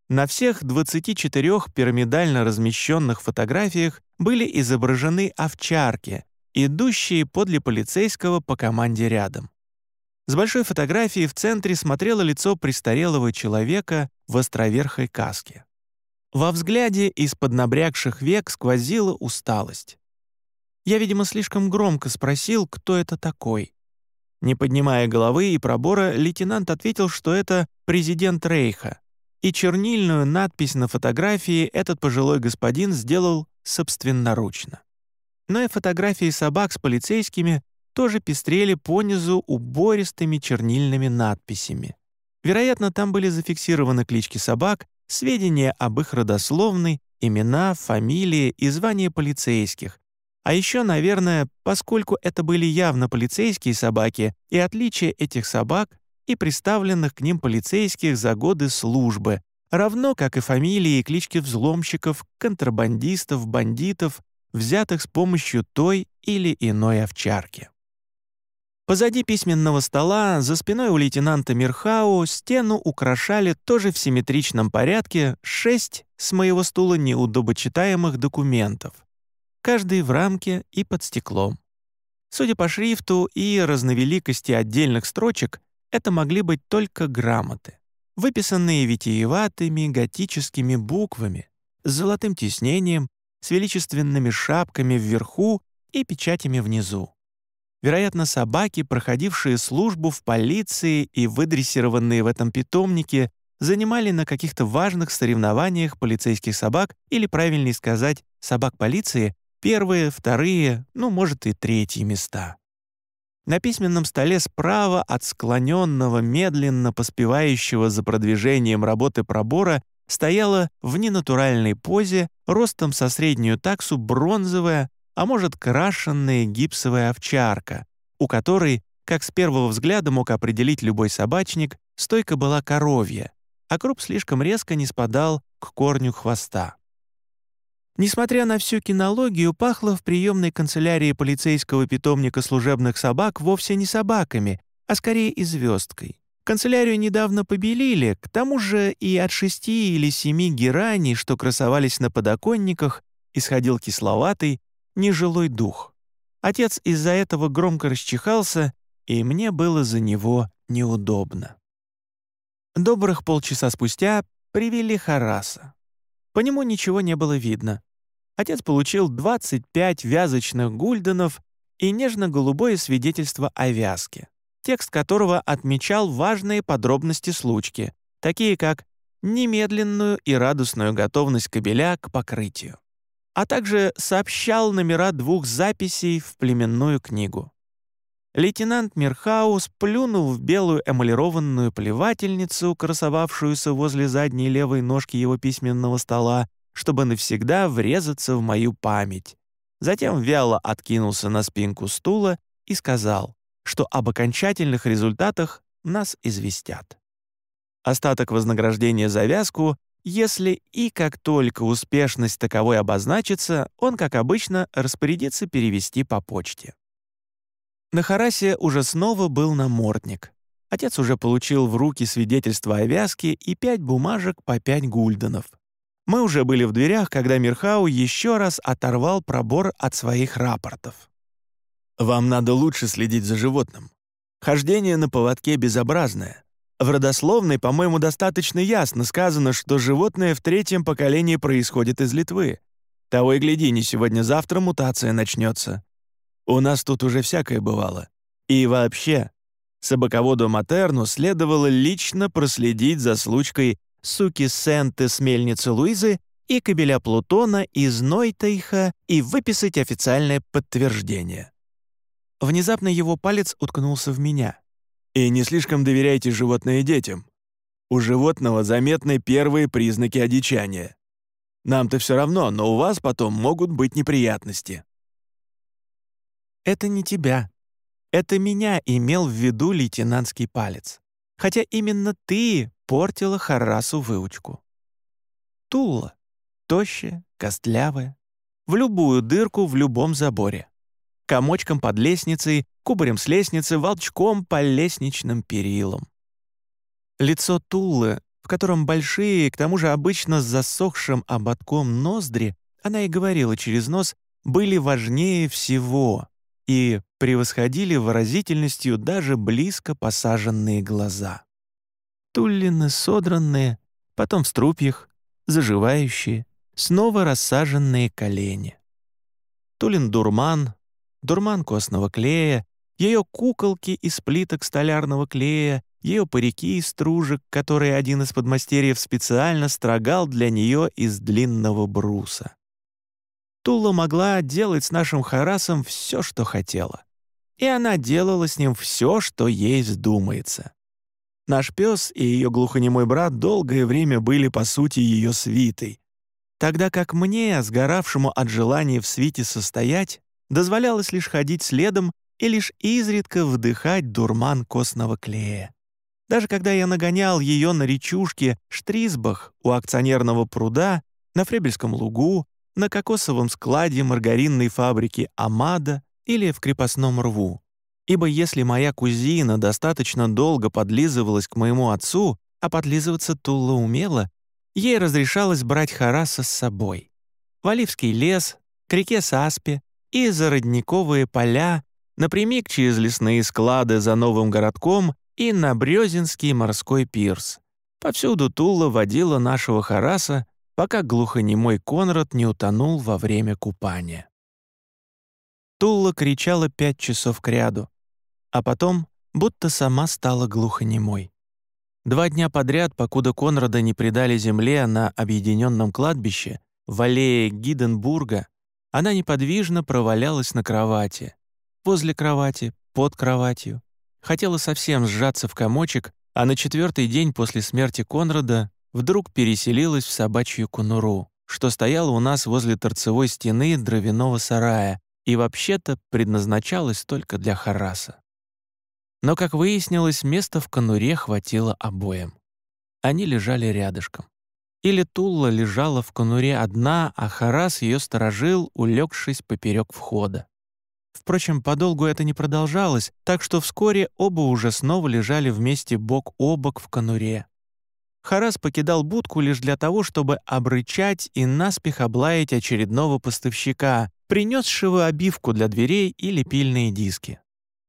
На всех 24 пирамидально размещенных фотографиях были изображены овчарки, идущие подле полицейского по команде рядом. С большой фотографии в центре смотрело лицо престарелого человека в островерхой каске. Во взгляде из-под набрякших век сквозила усталость. Я, видимо, слишком громко спросил, кто это такой. Не поднимая головы и пробора, лейтенант ответил, что это президент Рейха, и чернильную надпись на фотографии этот пожилой господин сделал собственноручно. Но и фотографии собак с полицейскими тоже пестрели понизу убористыми чернильными надписями. Вероятно, там были зафиксированы клички собак, сведения об их родословной, имена, фамилии и звания полицейских, а еще, наверное, поскольку это были явно полицейские собаки, и отличие этих собак и приставленных к ним полицейских за годы службы, равно как и фамилии и клички взломщиков, контрабандистов, бандитов, взятых с помощью той или иной овчарки. Позади письменного стола, за спиной у лейтенанта Мирхау, стену украшали тоже в симметричном порядке шесть с моего стула неудобочитаемых документов, каждый в рамке и под стеклом. Судя по шрифту и разновеликости отдельных строчек, это могли быть только грамоты, выписанные витиеватыми готическими буквами, с золотым тиснением, с величественными шапками вверху и печатями внизу. Вероятно, собаки, проходившие службу в полиции и выдрессированные в этом питомнике, занимали на каких-то важных соревнованиях полицейских собак или, правильнее сказать, собак полиции, первые, вторые, ну, может, и третьи места. На письменном столе справа от склоненного, медленно поспевающего за продвижением работы пробора стояла в ненатуральной позе, ростом со среднюю таксу бронзовая, а может, крашенная гипсовая овчарка, у которой, как с первого взгляда мог определить любой собачник, стойка была коровья, а круп слишком резко не спадал к корню хвоста. Несмотря на всю кинологию, пахло в приемной канцелярии полицейского питомника служебных собак вовсе не собаками, а скорее и звездкой. Канцелярию недавно побелили, к тому же и от шести или семи гераней, что красовались на подоконниках, исходил кисловатый, нежилой дух. Отец из-за этого громко расчихался, и мне было за него неудобно. Добрых полчаса спустя привели Хараса. По нему ничего не было видно. Отец получил 25 вязочных гульденов и нежно-голубое свидетельство о вязке, текст которого отмечал важные подробности случки, такие как немедленную и радостную готовность кабеля к покрытию, а также сообщал номера двух записей в племенную книгу. Лейтенант Мирхаус плюнул в белую эмалированную плевательницу, красовавшуюся возле задней левой ножки его письменного стола, чтобы навсегда врезаться в мою память. Затем вяло откинулся на спинку стула и сказал, что об окончательных результатах нас известят. Остаток вознаграждения за вязку, если и как только успешность таковой обозначится, он, как обычно, распорядится перевести по почте. На Харасе уже снова был намордник. Отец уже получил в руки свидетельство о вязке и пять бумажек по пять гульденов. Мы уже были в дверях, когда Мирхау еще раз оторвал пробор от своих рапортов. «Вам надо лучше следить за животным. Хождение на поводке безобразное. В родословной, по-моему, достаточно ясно сказано, что животное в третьем поколении происходит из Литвы. Того и гляди, не сегодня-завтра мутация начнется. У нас тут уже всякое бывало. И вообще, собаководу Матерну следовало лично проследить за случкой суки Сенты с мельницы Луизы и кабеля Плутона из Нойтейха и выписать официальное подтверждение. Внезапно его палец уткнулся в меня. «И не слишком доверяйте животное детям. У животного заметны первые признаки одичания. Нам-то все равно, но у вас потом могут быть неприятности». «Это не тебя. Это меня имел в виду лейтенантский палец. Хотя именно ты портила Харрасу выучку. Тула. Тощая, костлявая. В любую дырку в любом заборе. Комочком под лестницей, кубарем с лестницы, волчком по лестничным перилам. Лицо Тулы, в котором большие, к тому же обычно с засохшим ободком ноздри, она и говорила через нос, были важнее всего и превосходили выразительностью даже близко посаженные глаза. Туллины содранные, потом в струпьях, заживающие, снова рассаженные колени. Тулин дурман, дурман костного клея, ее куколки из плиток столярного клея, ее парики из стружек, которые один из подмастерьев специально строгал для нее из длинного бруса. Тула могла делать с нашим Харасом все, что хотела. И она делала с ним все, что ей вздумается. Наш пес и ее глухонемой брат долгое время были, по сути, ее свитой. Тогда как мне, сгоравшему от желания в свите состоять, дозволялось лишь ходить следом и лишь изредка вдыхать дурман костного клея. Даже когда я нагонял ее на речушке Штрисбах у акционерного пруда, на Фребельском лугу, на кокосовом складе маргаринной фабрики «Амада» или в крепостном рву. Ибо если моя кузина достаточно долго подлизывалась к моему отцу, а подлизываться Тула умела, ей разрешалось брать Хараса с собой. В Оливский лес, к реке Саспе и за родниковые поля, напрямик через лесные склады за новым городком и на Брёзинский морской пирс. Повсюду Тула водила нашего Хараса пока глухонемой Конрад не утонул во время купания. Тулла кричала пять часов кряду, а потом будто сама стала глухонемой. Два дня подряд, покуда Конрада не предали земле на объединенном кладбище, в аллее Гиденбурга, она неподвижно провалялась на кровати. Возле кровати, под кроватью. Хотела совсем сжаться в комочек, а на четвертый день после смерти Конрада вдруг переселилась в собачью конуру, что стояла у нас возле торцевой стены дровяного сарая и вообще-то предназначалась только для Хараса. Но, как выяснилось, места в конуре хватило обоим. Они лежали рядышком. Или Тулла лежала в конуре одна, а Харас ее сторожил, улегшись поперек входа. Впрочем, подолгу это не продолжалось, так что вскоре оба уже снова лежали вместе бок о бок в конуре. Харас покидал будку лишь для того, чтобы обрычать и наспех облаять очередного поставщика, принесшего обивку для дверей или пильные диски.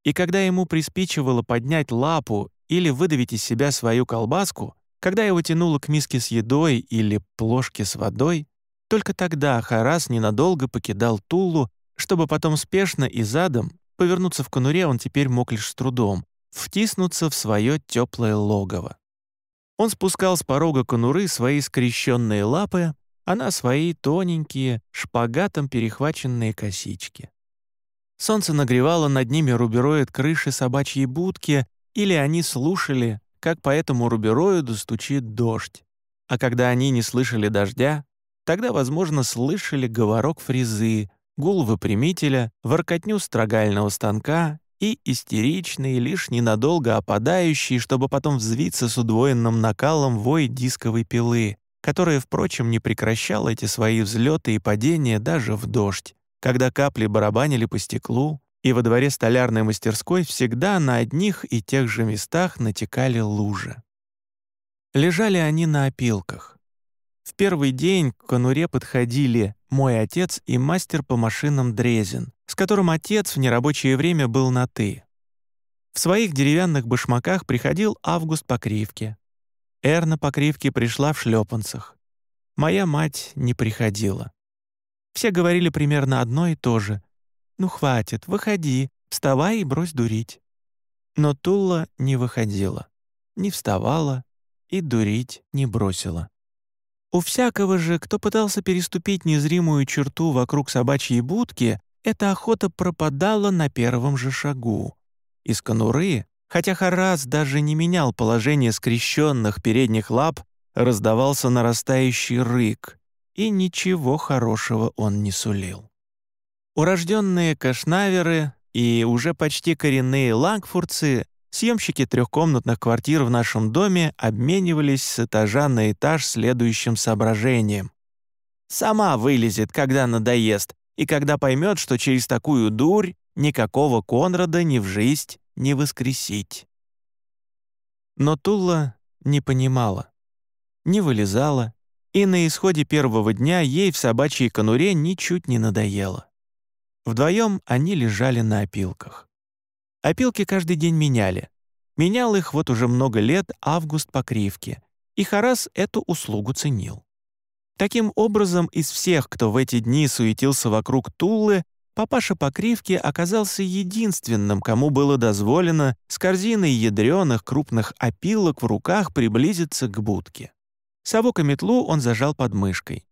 И когда ему приспичивало поднять лапу или выдавить из себя свою колбаску, когда его тянуло к миске с едой или плошке с водой, только тогда Харас ненадолго покидал Тулу, чтобы потом спешно и задом повернуться в конуре он теперь мог лишь с трудом, втиснуться в свое теплое логово. Он спускал с порога конуры свои скрещенные лапы, а на свои тоненькие, шпагатом перехваченные косички. Солнце нагревало над ними рубероид крыши собачьей будки, или они слушали, как по этому рубероиду стучит дождь. А когда они не слышали дождя, тогда, возможно, слышали говорок фрезы, гул выпрямителя, воркотню строгального станка и истеричный, лишь ненадолго опадающий, чтобы потом взвиться с удвоенным накалом вой дисковой пилы, которая, впрочем, не прекращала эти свои взлеты и падения даже в дождь когда капли барабанили по стеклу, и во дворе столярной мастерской всегда на одних и тех же местах натекали лужи. Лежали они на опилках. В первый день к конуре подходили мой отец и мастер по машинам Дрезин, с которым отец в нерабочее время был на «ты». В своих деревянных башмаках приходил Август по кривке. Эрна по кривке пришла в шлепанцах. Моя мать не приходила. Все говорили примерно одно и то же. «Ну хватит, выходи, вставай и брось дурить». Но Тула не выходила, не вставала и дурить не бросила. У всякого же, кто пытался переступить незримую черту вокруг собачьей будки, эта охота пропадала на первом же шагу. Из конуры, хотя Харас даже не менял положение скрещенных передних лап, раздавался нарастающий рык, и ничего хорошего он не сулил. Урожденные кашнаверы и уже почти коренные лангфурцы, съемщики трехкомнатных квартир в нашем доме, обменивались с этажа на этаж следующим соображением. «Сама вылезет, когда надоест, и когда поймет, что через такую дурь никакого Конрада ни в жизнь не воскресить». Но Тула не понимала, не вылезала, и на исходе первого дня ей в собачьей конуре ничуть не надоело. Вдвоем они лежали на опилках. Опилки каждый день меняли. Менял их вот уже много лет Август по кривке, и Харас эту услугу ценил. Таким образом, из всех, кто в эти дни суетился вокруг Туллы, папаша по кривке оказался единственным, кому было дозволено с корзиной ядреных крупных опилок в руках приблизиться к будке. Совок и метлу он зажал под мышкой.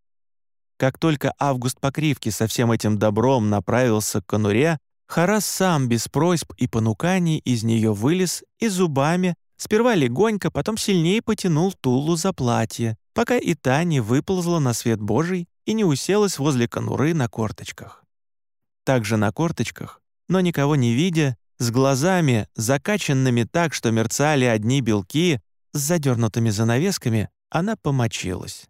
Как только Август по кривке со всем этим добром направился к конуре, Харас сам без просьб и понуканий из нее вылез и зубами, сперва легонько, потом сильнее потянул Тулу за платье, пока и та не выползла на свет Божий и не уселась возле конуры на корточках. Также на корточках, но никого не видя, с глазами, закачанными так, что мерцали одни белки, с задернутыми занавесками, она помочилась.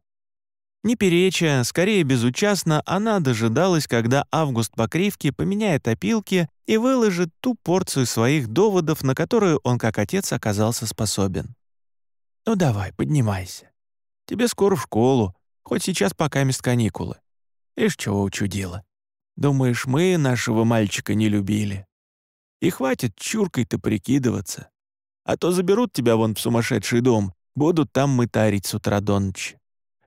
Не переча, скорее безучастно, она дожидалась, когда Август по кривке поменяет опилки и выложит ту порцию своих доводов, на которую он как отец оказался способен. «Ну давай, поднимайся. Тебе скоро в школу, хоть сейчас пока мест каникулы. Ишь, чего учудила. Думаешь, мы нашего мальчика не любили? И хватит чуркой-то прикидываться. А то заберут тебя вон в сумасшедший дом Будут там мытарить с утра до ночи.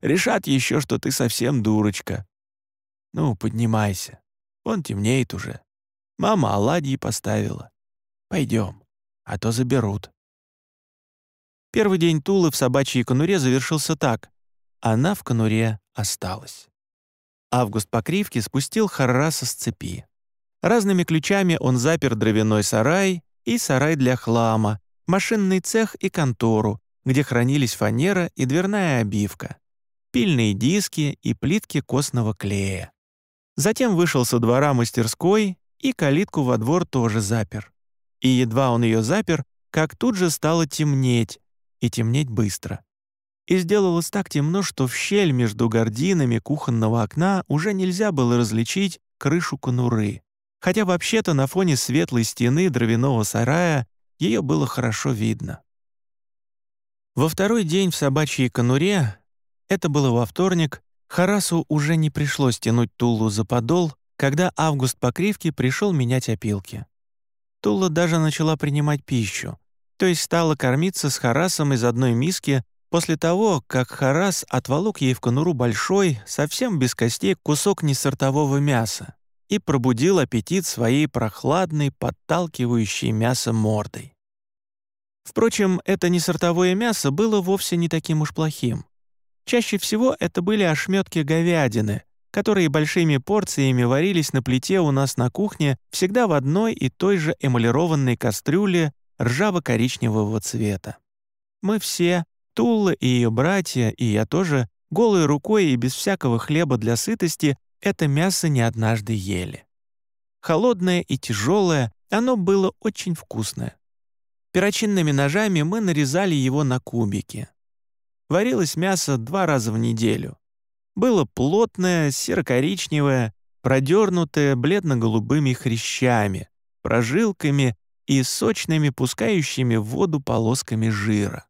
Решат еще, что ты совсем дурочка. Ну, поднимайся. Вон темнеет уже. Мама оладьи поставила. Пойдем, а то заберут. Первый день Тулы в собачьей конуре завершился так. Она в конуре осталась. Август Покривки спустил Харраса с цепи. Разными ключами он запер дровяной сарай и сарай для хлама, машинный цех и контору, где хранились фанера и дверная обивка, пильные диски и плитки костного клея. Затем вышел со двора мастерской и калитку во двор тоже запер. И едва он ее запер, как тут же стало темнеть, и темнеть быстро. И сделалось так темно, что в щель между гординами кухонного окна уже нельзя было различить крышу конуры, хотя вообще-то на фоне светлой стены дровяного сарая ее было хорошо видно. Во второй день в собачьей конуре, это было во вторник, Харасу уже не пришлось тянуть Тулу за подол, когда Август Покривки пришел менять опилки. Тула даже начала принимать пищу, то есть стала кормиться с Харасом из одной миски после того, как Харас отволок ей в конуру большой, совсем без костей, кусок несортового мяса и пробудил аппетит своей прохладной, подталкивающей мясо мордой. Впрочем, это несортовое мясо было вовсе не таким уж плохим. Чаще всего это были ошметки говядины, которые большими порциями варились на плите у нас на кухне всегда в одной и той же эмалированной кастрюле ржаво-коричневого цвета. Мы все, Тула и ее братья, и я тоже, голой рукой и без всякого хлеба для сытости, это мясо не однажды ели. Холодное и тяжелое, оно было очень вкусное. Перочинными ножами мы нарезали его на кубики. Варилось мясо два раза в неделю. Было плотное, серо-коричневое, продернутое бледно-голубыми хрящами, прожилками и сочными, пускающими в воду полосками жира.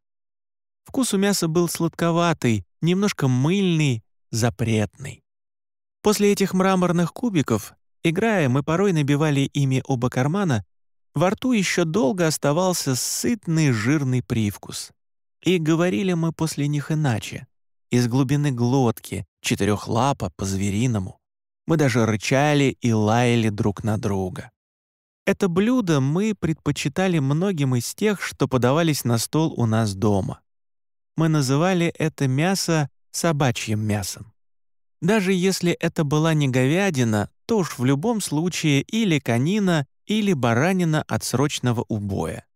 Вкус у мяса был сладковатый, немножко мыльный, запретный. После этих мраморных кубиков, играя, мы порой набивали ими оба кармана, во рту еще долго оставался сытный жирный привкус. И говорили мы после них иначе, из глубины глотки, четырехлапа по-звериному. Мы даже рычали и лаяли друг на друга. Это блюдо мы предпочитали многим из тех, что подавались на стол у нас дома. Мы называли это мясо собачьим мясом. Даже если это была не говядина, то уж в любом случае или конина, или баранина от срочного убоя.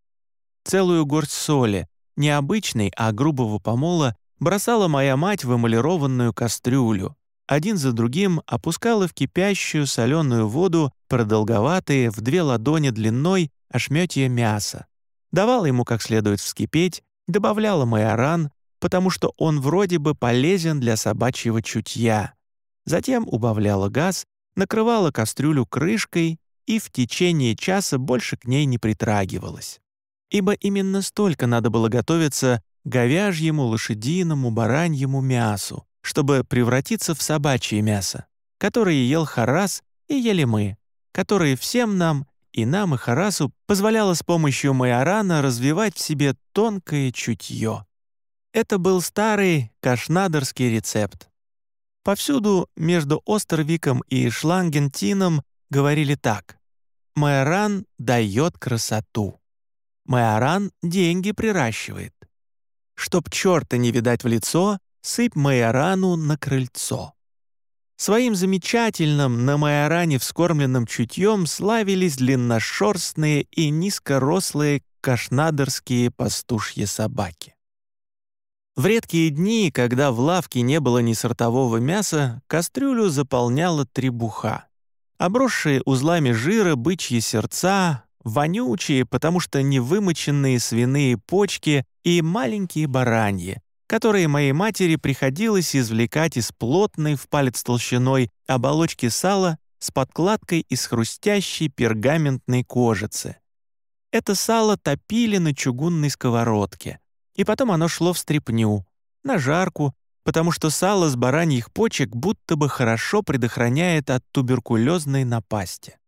Целую горсть соли, не обычной, а грубого помола, бросала моя мать в эмалированную кастрюлю, один за другим опускала в кипящую соленую воду продолговатые в две ладони длиной ошметья мяса, давала ему как следует вскипеть, добавляла майоран, потому что он вроде бы полезен для собачьего чутья. Затем убавляла газ, накрывала кастрюлю крышкой и в течение часа больше к ней не притрагивалась. Ибо именно столько надо было готовиться говяжьему, лошадиному, бараньему мясу, чтобы превратиться в собачье мясо, которое ел Харас и ели мы, которое всем нам, и нам, и Харасу, позволяло с помощью майорана развивать в себе тонкое чутье. Это был старый кашнадерский рецепт. Повсюду между Остервиком и Шлангентином говорили так. «Майоран дает красоту. Майоран деньги приращивает. Чтоб черта не видать в лицо, сыпь майорану на крыльцо. Своим замечательным на майоране вскормленным чутьем славились длинношерстные и низкорослые кашнадерские пастушьи собаки. В редкие дни, когда в лавке не было ни сортового мяса, кастрюлю заполняла требуха. Обросшие узлами жира бычьи сердца, вонючие, потому что невымоченные свиные почки и маленькие бараньи, которые моей матери приходилось извлекать из плотной в палец толщиной оболочки сала с подкладкой из хрустящей пергаментной кожицы. Это сало топили на чугунной сковородке, и потом оно шло в стряпню, на жарку, потому что сало с бараньих почек будто бы хорошо предохраняет от туберкулезной напасти.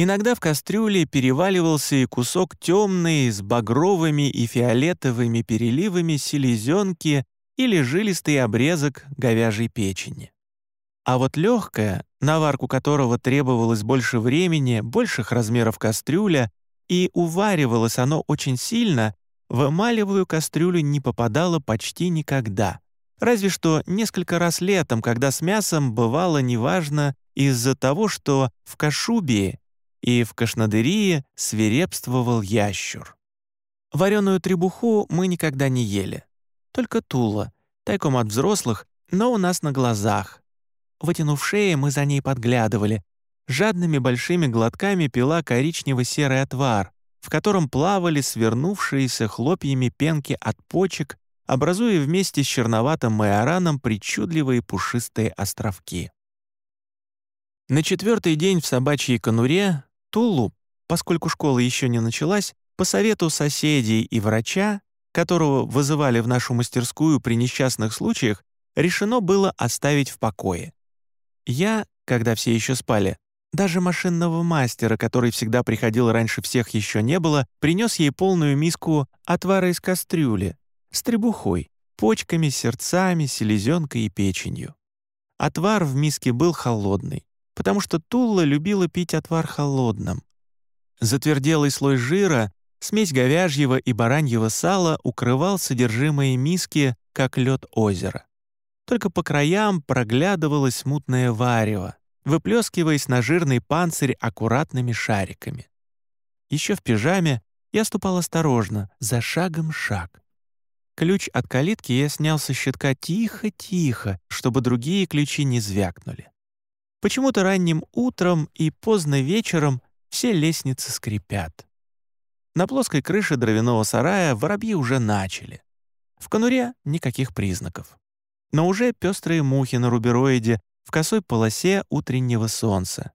Иногда в кастрюле переваливался и кусок темный с багровыми и фиолетовыми переливами селезенки или жилистый обрезок говяжьей печени. А вот легкое, на варку которого требовалось больше времени, больших размеров кастрюля, и уваривалось оно очень сильно, в эмалевую кастрюлю не попадало почти никогда. Разве что несколько раз летом, когда с мясом бывало неважно из-за того, что в Кашубии и в Кашнадырии свирепствовал ящур. Вареную требуху мы никогда не ели. Только тула, тайком от взрослых, но у нас на глазах. Вытянув шеи, мы за ней подглядывали. Жадными большими глотками пила коричнево-серый отвар, в котором плавали свернувшиеся хлопьями пенки от почек, образуя вместе с черноватым майораном причудливые пушистые островки. На четвертый день в собачьей конуре Тулу, поскольку школа еще не началась, по совету соседей и врача, которого вызывали в нашу мастерскую при несчастных случаях, решено было оставить в покое. Я, когда все еще спали, даже машинного мастера, который всегда приходил раньше всех еще не было, принес ей полную миску отвара из кастрюли с требухой, почками, сердцами, селезенкой и печенью. Отвар в миске был холодный, потому что Тулла любила пить отвар холодным. Затверделый слой жира, смесь говяжьего и бараньего сала укрывал содержимое миски, как лед озера. Только по краям проглядывалось мутное варево, выплескиваясь на жирный панцирь аккуратными шариками. Еще в пижаме я ступал осторожно, за шагом шаг. Ключ от калитки я снял со щитка тихо-тихо, чтобы другие ключи не звякнули. Почему-то ранним утром и поздно вечером все лестницы скрипят. На плоской крыше дровяного сарая воробьи уже начали. В конуре никаких признаков. Но уже пестрые мухи на рубероиде в косой полосе утреннего солнца.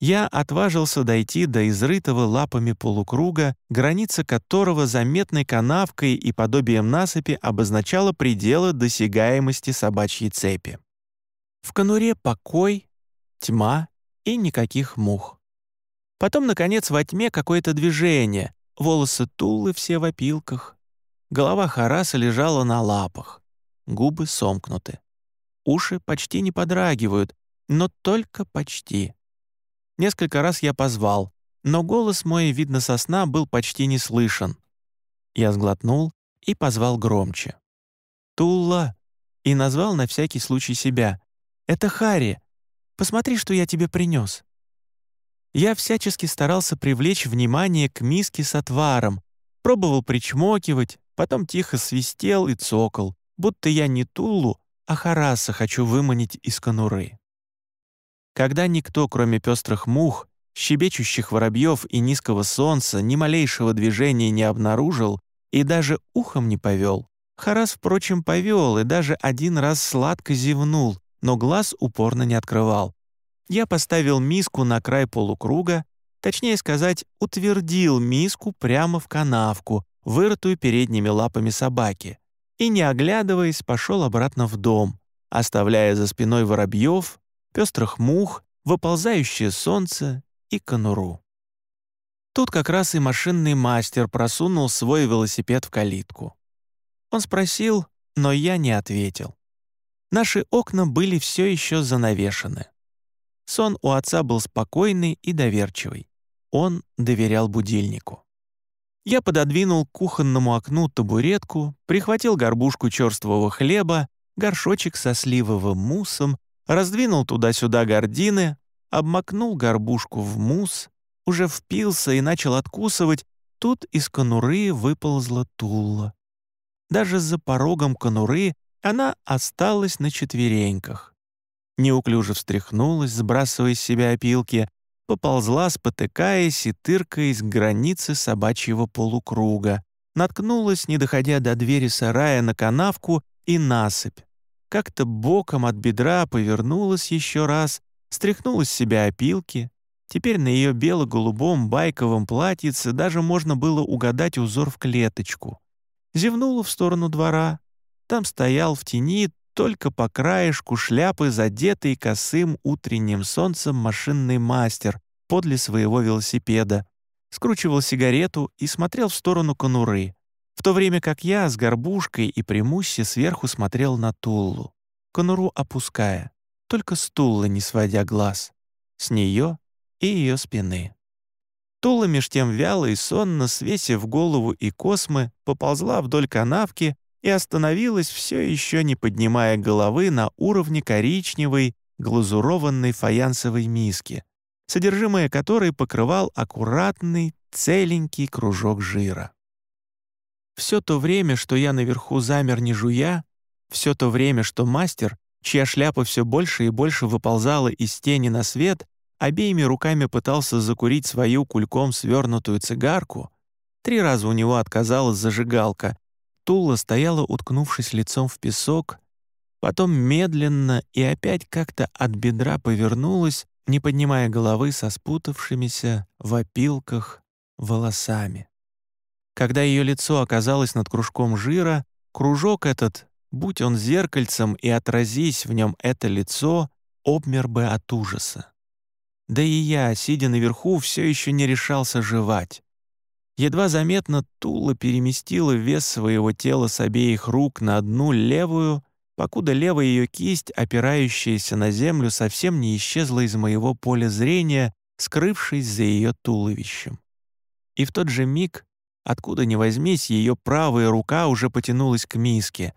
Я отважился дойти до изрытого лапами полукруга, граница которого заметной канавкой и подобием насыпи обозначала пределы досягаемости собачьей цепи. В конуре покой, тьма и никаких мух. Потом, наконец, во тьме какое-то движение, волосы Тулы все в опилках. Голова Хараса лежала на лапах, губы сомкнуты. Уши почти не подрагивают, но только почти. Несколько раз я позвал, но голос мой, видно со сна, был почти не слышен. Я сглотнул и позвал громче. «Тулла!» и назвал на всякий случай себя. «Это Хари. Посмотри, что я тебе принес. Я всячески старался привлечь внимание к миске с отваром, пробовал причмокивать, потом тихо свистел и цокал, будто я не Туллу, а Хараса хочу выманить из конуры. Когда никто, кроме пестрых мух, щебечущих воробьев и низкого солнца, ни малейшего движения не обнаружил и даже ухом не повел, Харас, впрочем, повел и даже один раз сладко зевнул, но глаз упорно не открывал. Я поставил миску на край полукруга, точнее сказать, утвердил миску прямо в канавку, вырытую передними лапами собаки, и, не оглядываясь, пошел обратно в дом, оставляя за спиной воробьев, пестрых мух, выползающее солнце и конуру. Тут как раз и машинный мастер просунул свой велосипед в калитку. Он спросил, но я не ответил. Наши окна были все еще занавешены. Сон у отца был спокойный и доверчивый. Он доверял будильнику. Я пододвинул к кухонному окну табуретку, прихватил горбушку черствого хлеба, горшочек со сливовым муссом, раздвинул туда-сюда гордины, обмакнул горбушку в мусс, уже впился и начал откусывать, тут из конуры выползла Тула. Даже за порогом конуры она осталась на четвереньках. Неуклюже встряхнулась, сбрасывая с себя опилки, поползла, спотыкаясь и тыркаясь к границе собачьего полукруга, наткнулась, не доходя до двери сарая, на канавку и насыпь. Как-то боком от бедра повернулась еще раз, стряхнула с себя опилки. Теперь на ее бело-голубом байковом платьице даже можно было угадать узор в клеточку. Зевнула в сторону двора. Там стоял в тени только по краешку шляпы, задетый косым утренним солнцем машинный мастер подле своего велосипеда, скручивал сигарету и смотрел в сторону конуры, в то время как я с горбушкой и примусси сверху смотрел на Туллу, конуру опуская, только с Туллы не сводя глаз, с нее и ее спины. Тула меж тем вяло и сонно, свесив голову и космы, поползла вдоль канавки и остановилась, все еще не поднимая головы на уровне коричневой, глазурованной фаянсовой миски, содержимое которой покрывал аккуратный, целенький кружок жира. Все то время, что я наверху замер не жуя, все то время, что мастер, чья шляпа все больше и больше выползала из тени на свет, обеими руками пытался закурить свою кульком свернутую цигарку, три раза у него отказалась зажигалка, Тула стояла, уткнувшись лицом в песок, потом медленно и опять как-то от бедра повернулась, не поднимая головы со спутавшимися в опилках волосами. Когда ее лицо оказалось над кружком жира, кружок этот, будь он зеркальцем и отразись в нем это лицо, обмер бы от ужаса. Да и я, сидя наверху, все еще не решался жевать. Едва заметно Тула переместила вес своего тела с обеих рук на одну левую, покуда левая ее кисть, опирающаяся на землю, совсем не исчезла из моего поля зрения, скрывшись за ее туловищем. И в тот же миг, откуда ни возьмись, ее правая рука уже потянулась к миске.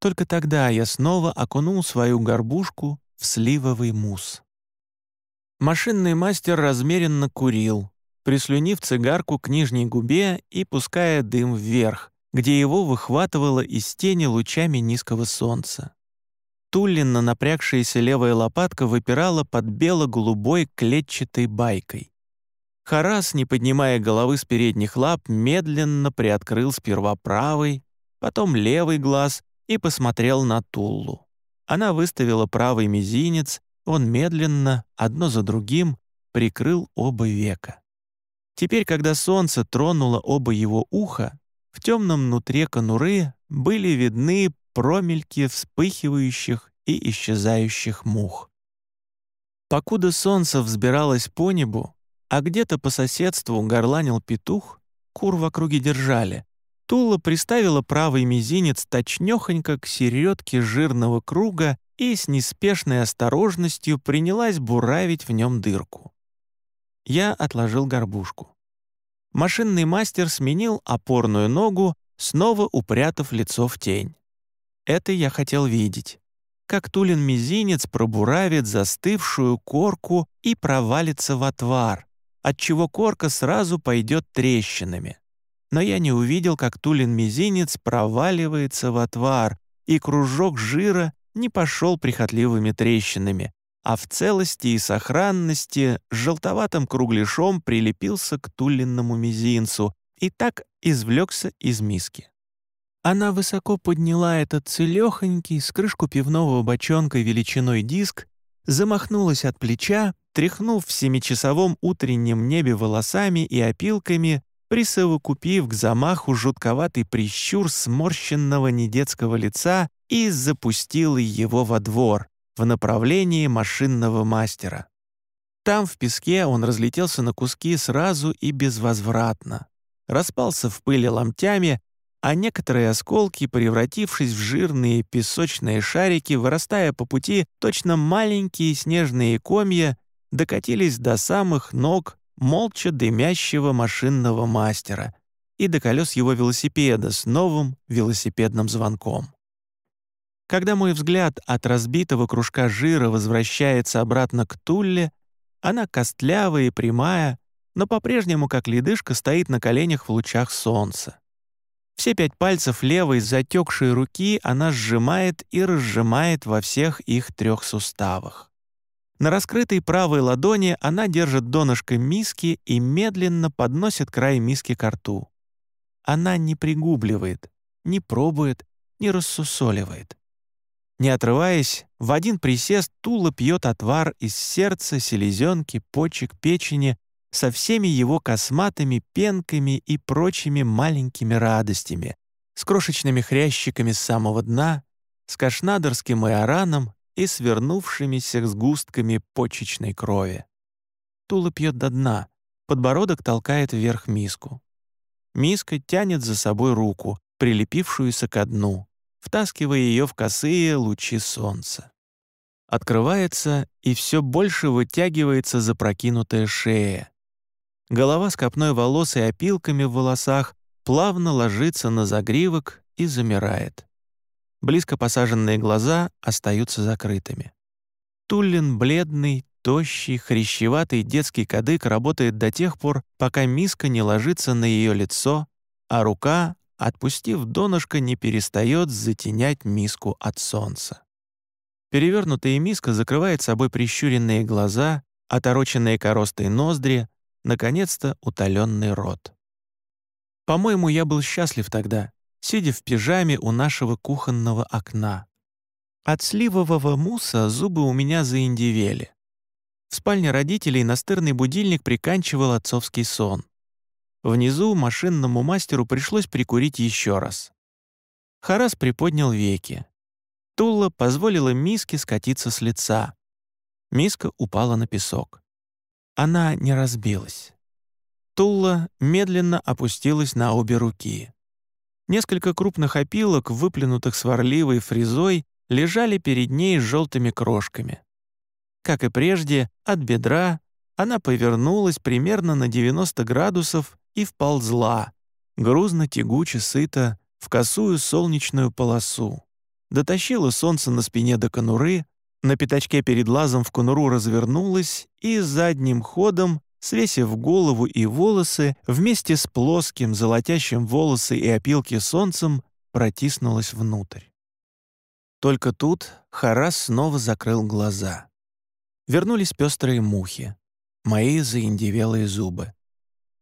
Только тогда я снова окунул свою горбушку в сливовый мусс. Машинный мастер размеренно курил, прислюнив цигарку к нижней губе и пуская дым вверх, где его выхватывало из тени лучами низкого солнца. Туллина напрягшаяся левая лопатка выпирала под бело-голубой клетчатой байкой. Харас, не поднимая головы с передних лап, медленно приоткрыл сперва правый, потом левый глаз и посмотрел на Туллу. Она выставила правый мизинец, он медленно, одно за другим, прикрыл оба века. Теперь, когда солнце тронуло оба его уха, в темном нутре конуры были видны промельки вспыхивающих и исчезающих мух. Покуда солнце взбиралось по небу, а где-то по соседству горланил петух, кур в округе держали, Тула приставила правый мизинец точнёхонько к середке жирного круга и с неспешной осторожностью принялась буравить в нем дырку. Я отложил горбушку. Машинный мастер сменил опорную ногу, снова упрятав лицо в тень. Это я хотел видеть. Как Тулин мизинец пробуравит застывшую корку и провалится в отвар, отчего корка сразу пойдет трещинами. Но я не увидел, как Тулин мизинец проваливается в отвар, и кружок жира не пошел прихотливыми трещинами, а в целости и сохранности желтоватым кругляшом прилепился к тулинному мизинцу и так извлекся из миски. Она высоко подняла этот целехонький с крышку пивного бочонка величиной диск, замахнулась от плеча, тряхнув в семичасовом утреннем небе волосами и опилками, присовокупив к замаху жутковатый прищур сморщенного недетского лица и запустила его во двор, в направлении машинного мастера. Там, в песке, он разлетелся на куски сразу и безвозвратно. Распался в пыли ломтями, а некоторые осколки, превратившись в жирные песочные шарики, вырастая по пути, точно маленькие снежные комья, докатились до самых ног молча дымящего машинного мастера и до колес его велосипеда с новым велосипедным звонком. Когда мой взгляд от разбитого кружка жира возвращается обратно к Тулле, она костлявая и прямая, но по-прежнему, как ледышка, стоит на коленях в лучах солнца. Все пять пальцев левой затекшей руки она сжимает и разжимает во всех их трех суставах. На раскрытой правой ладони она держит донышко миски и медленно подносит край миски к рту. Она не пригубливает, не пробует, не рассусоливает. Не отрываясь, в один присест Тула пьет отвар из сердца, селезенки, почек, печени со всеми его косматыми пенками и прочими маленькими радостями, с крошечными хрящиками с самого дна, с кашнадорским иораном и свернувшимися сгустками почечной крови. Тула пьет до дна, подбородок толкает вверх миску. Миска тянет за собой руку, прилепившуюся ко дну, втаскивая ее в косые лучи солнца. Открывается, и все больше вытягивается запрокинутая шея. Голова с копной волос и опилками в волосах плавно ложится на загривок и замирает. Близко посаженные глаза остаются закрытыми. Туллин бледный, тощий, хрящеватый детский кадык работает до тех пор, пока миска не ложится на ее лицо, а рука, отпустив донышко, не перестает затенять миску от солнца. Перевернутая миска закрывает собой прищуренные глаза, отороченные коростой ноздри, наконец-то утоленный рот. По-моему, я был счастлив тогда, сидя в пижаме у нашего кухонного окна. От сливового муса зубы у меня заиндивели. В спальне родителей настырный будильник приканчивал отцовский сон. Внизу машинному мастеру пришлось прикурить еще раз. Харас приподнял веки. Тула позволила миске скатиться с лица. Миска упала на песок. Она не разбилась. Тула медленно опустилась на обе руки. Несколько крупных опилок, выплюнутых сварливой фрезой, лежали перед ней с желтыми крошками. Как и прежде, от бедра она повернулась примерно на 90 градусов и вползла, грузно, тягуче, сыто, в косую солнечную полосу. Дотащила солнце на спине до конуры, на пятачке перед лазом в конуру развернулась и задним ходом, свесив голову и волосы, вместе с плоским, золотящим волосы и опилки солнцем, протиснулась внутрь. Только тут Харас снова закрыл глаза. Вернулись пестрые мухи, мои заиндевелые зубы.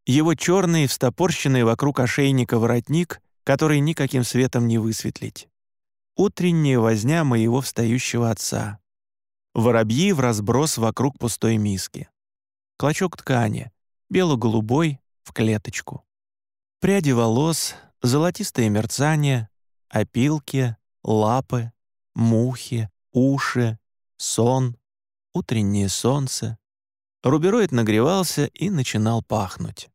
Его черный, встопорщенный вокруг ошейника воротник, который никаким светом не высветлить. Утренняя возня моего встающего отца. Воробьи в разброс вокруг пустой миски. Клочок ткани, бело-голубой, в клеточку. Пряди волос, золотистое мерцание, опилки, лапы, мухи, уши, сон, утреннее солнце. Рубероид нагревался и начинал пахнуть.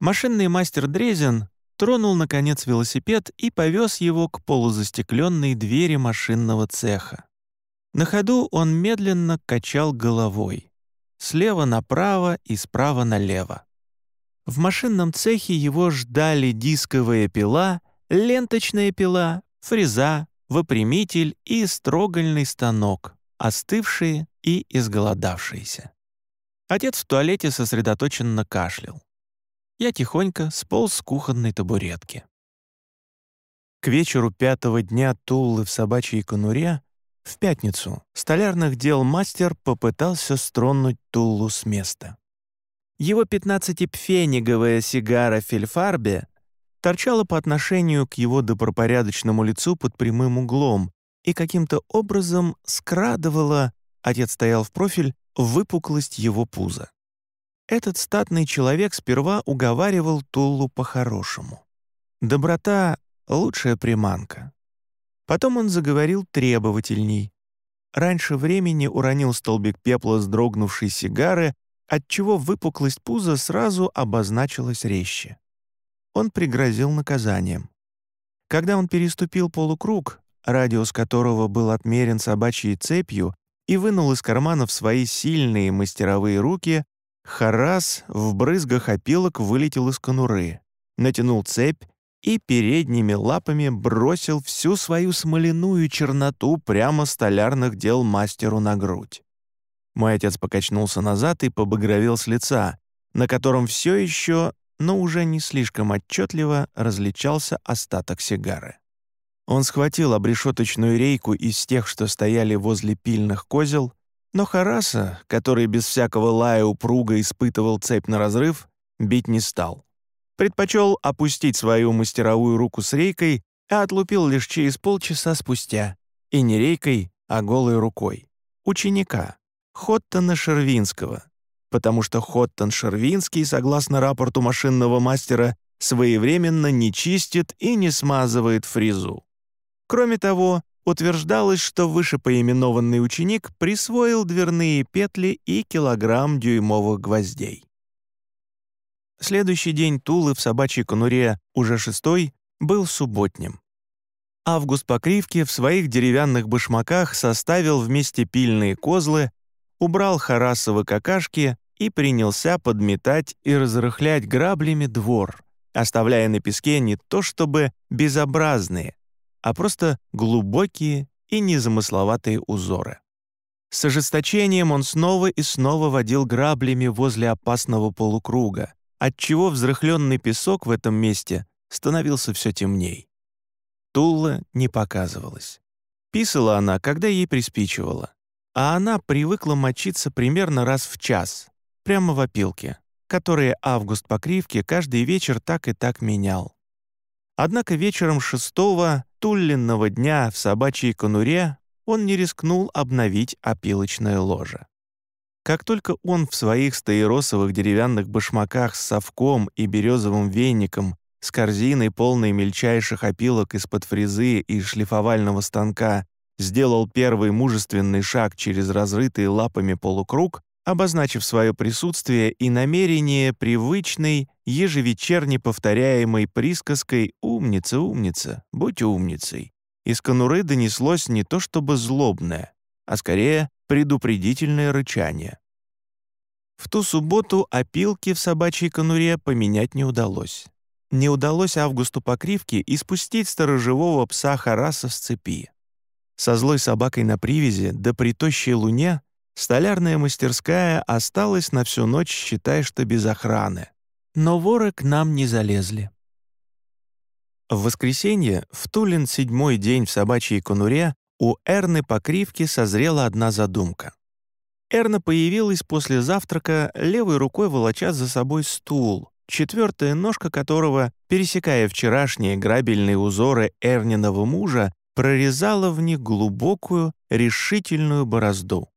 Машинный мастер Дрезин тронул, наконец, велосипед и повез его к полузастекленной двери машинного цеха. На ходу он медленно качал головой. Слева направо и справа налево. В машинном цехе его ждали дисковая пила, ленточная пила, фреза, выпрямитель и строгальный станок, остывшие и изголодавшиеся. Отец в туалете сосредоточенно кашлял. Я тихонько сполз с кухонной табуретки. К вечеру пятого дня Туллы в собачьей конуре в пятницу столярных дел мастер попытался стронуть Туллу с места. Его пятнадцатипфениговая сигара Фельфарбе торчала по отношению к его добропорядочному лицу под прямым углом и каким-то образом скрадывала, отец стоял в профиль, выпуклость его пуза. Этот статный человек сперва уговаривал Туллу по-хорошему. Доброта — лучшая приманка. Потом он заговорил требовательней. Раньше времени уронил столбик пепла с дрогнувшей сигары, отчего выпуклость пуза сразу обозначилась резче он пригрозил наказанием. Когда он переступил полукруг, радиус которого был отмерен собачьей цепью, и вынул из карманов свои сильные мастеровые руки, Харас в брызгах опилок вылетел из конуры, натянул цепь и передними лапами бросил всю свою смоляную черноту прямо столярных дел мастеру на грудь. Мой отец покачнулся назад и побагровел с лица, на котором все еще но уже не слишком отчетливо различался остаток сигары. Он схватил обрешеточную рейку из тех, что стояли возле пильных козел, но Хараса, который без всякого лая упруга испытывал цепь на разрыв, бить не стал. Предпочел опустить свою мастеровую руку с рейкой, а отлупил лишь через полчаса спустя. И не рейкой, а голой рукой. Ученика, Хоттона Шервинского, потому что Хоттон Шервинский, согласно рапорту машинного мастера, своевременно не чистит и не смазывает фрезу. Кроме того, утверждалось, что вышепоименованный ученик присвоил дверные петли и килограмм дюймовых гвоздей. Следующий день Тулы в собачьей конуре, уже шестой, был субботним. Август Покривки в своих деревянных башмаках составил вместе пильные козлы, убрал Харасовы какашки, и принялся подметать и разрыхлять граблями двор, оставляя на песке не то чтобы безобразные, а просто глубокие и незамысловатые узоры. С ожесточением он снова и снова водил граблями возле опасного полукруга, отчего взрыхленный песок в этом месте становился все темней. Тула не показывалась. Писала она, когда ей приспичивала, а она привыкла мочиться примерно раз в час, прямо в опилке, которые Август Покривки каждый вечер так и так менял. Однако вечером шестого тулленного дня в собачьей конуре он не рискнул обновить опилочное ложе. Как только он в своих стаиросовых деревянных башмаках с совком и березовым веником, с корзиной, полной мельчайших опилок из-под фрезы и шлифовального станка, сделал первый мужественный шаг через разрытый лапами полукруг, обозначив свое присутствие и намерение привычной, ежевечерне повторяемой присказкой «Умница, умница, будь умницей», из конуры донеслось не то чтобы злобное, а скорее предупредительное рычание. В ту субботу опилки в собачьей конуре поменять не удалось. Не удалось Августу Покривке испустить сторожевого пса Хараса с цепи. Со злой собакой на привязи да при тощей луне столярная мастерская осталась на всю ночь, считай, что без охраны. Но воры к нам не залезли. В воскресенье, в Тулин седьмой день в собачьей конуре, у Эрны по кривке созрела одна задумка. Эрна появилась после завтрака, левой рукой волоча за собой стул, четвертая ножка которого, пересекая вчерашние грабельные узоры Эрниного мужа, прорезала в них глубокую, решительную борозду.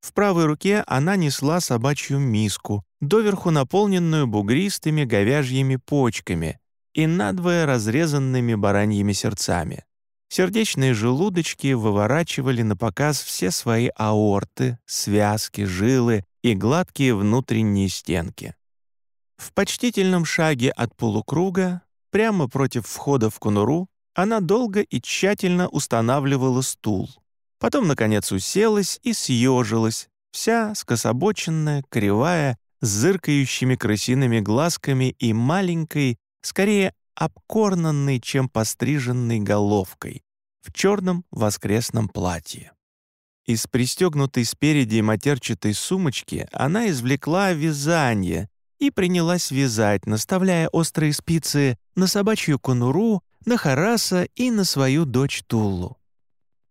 В правой руке она несла собачью миску, доверху наполненную бугристыми говяжьими почками, и надвое разрезанными бараньими сердцами. Сердечные желудочки выворачивали на показ все свои аорты, связки, жилы и гладкие внутренние стенки. В почтительном шаге от полукруга, прямо против входа в конуру, она долго и тщательно устанавливала стул. Потом, наконец, уселась и съежилась, вся скособоченная, кривая, с зыркающими крысиными глазками и маленькой, скорее обкорнанной, чем постриженной головкой, в черном воскресном платье. Из пристегнутой спереди матерчатой сумочки она извлекла вязание и принялась вязать, наставляя острые спицы на собачью конуру, на Хараса и на свою дочь Туллу.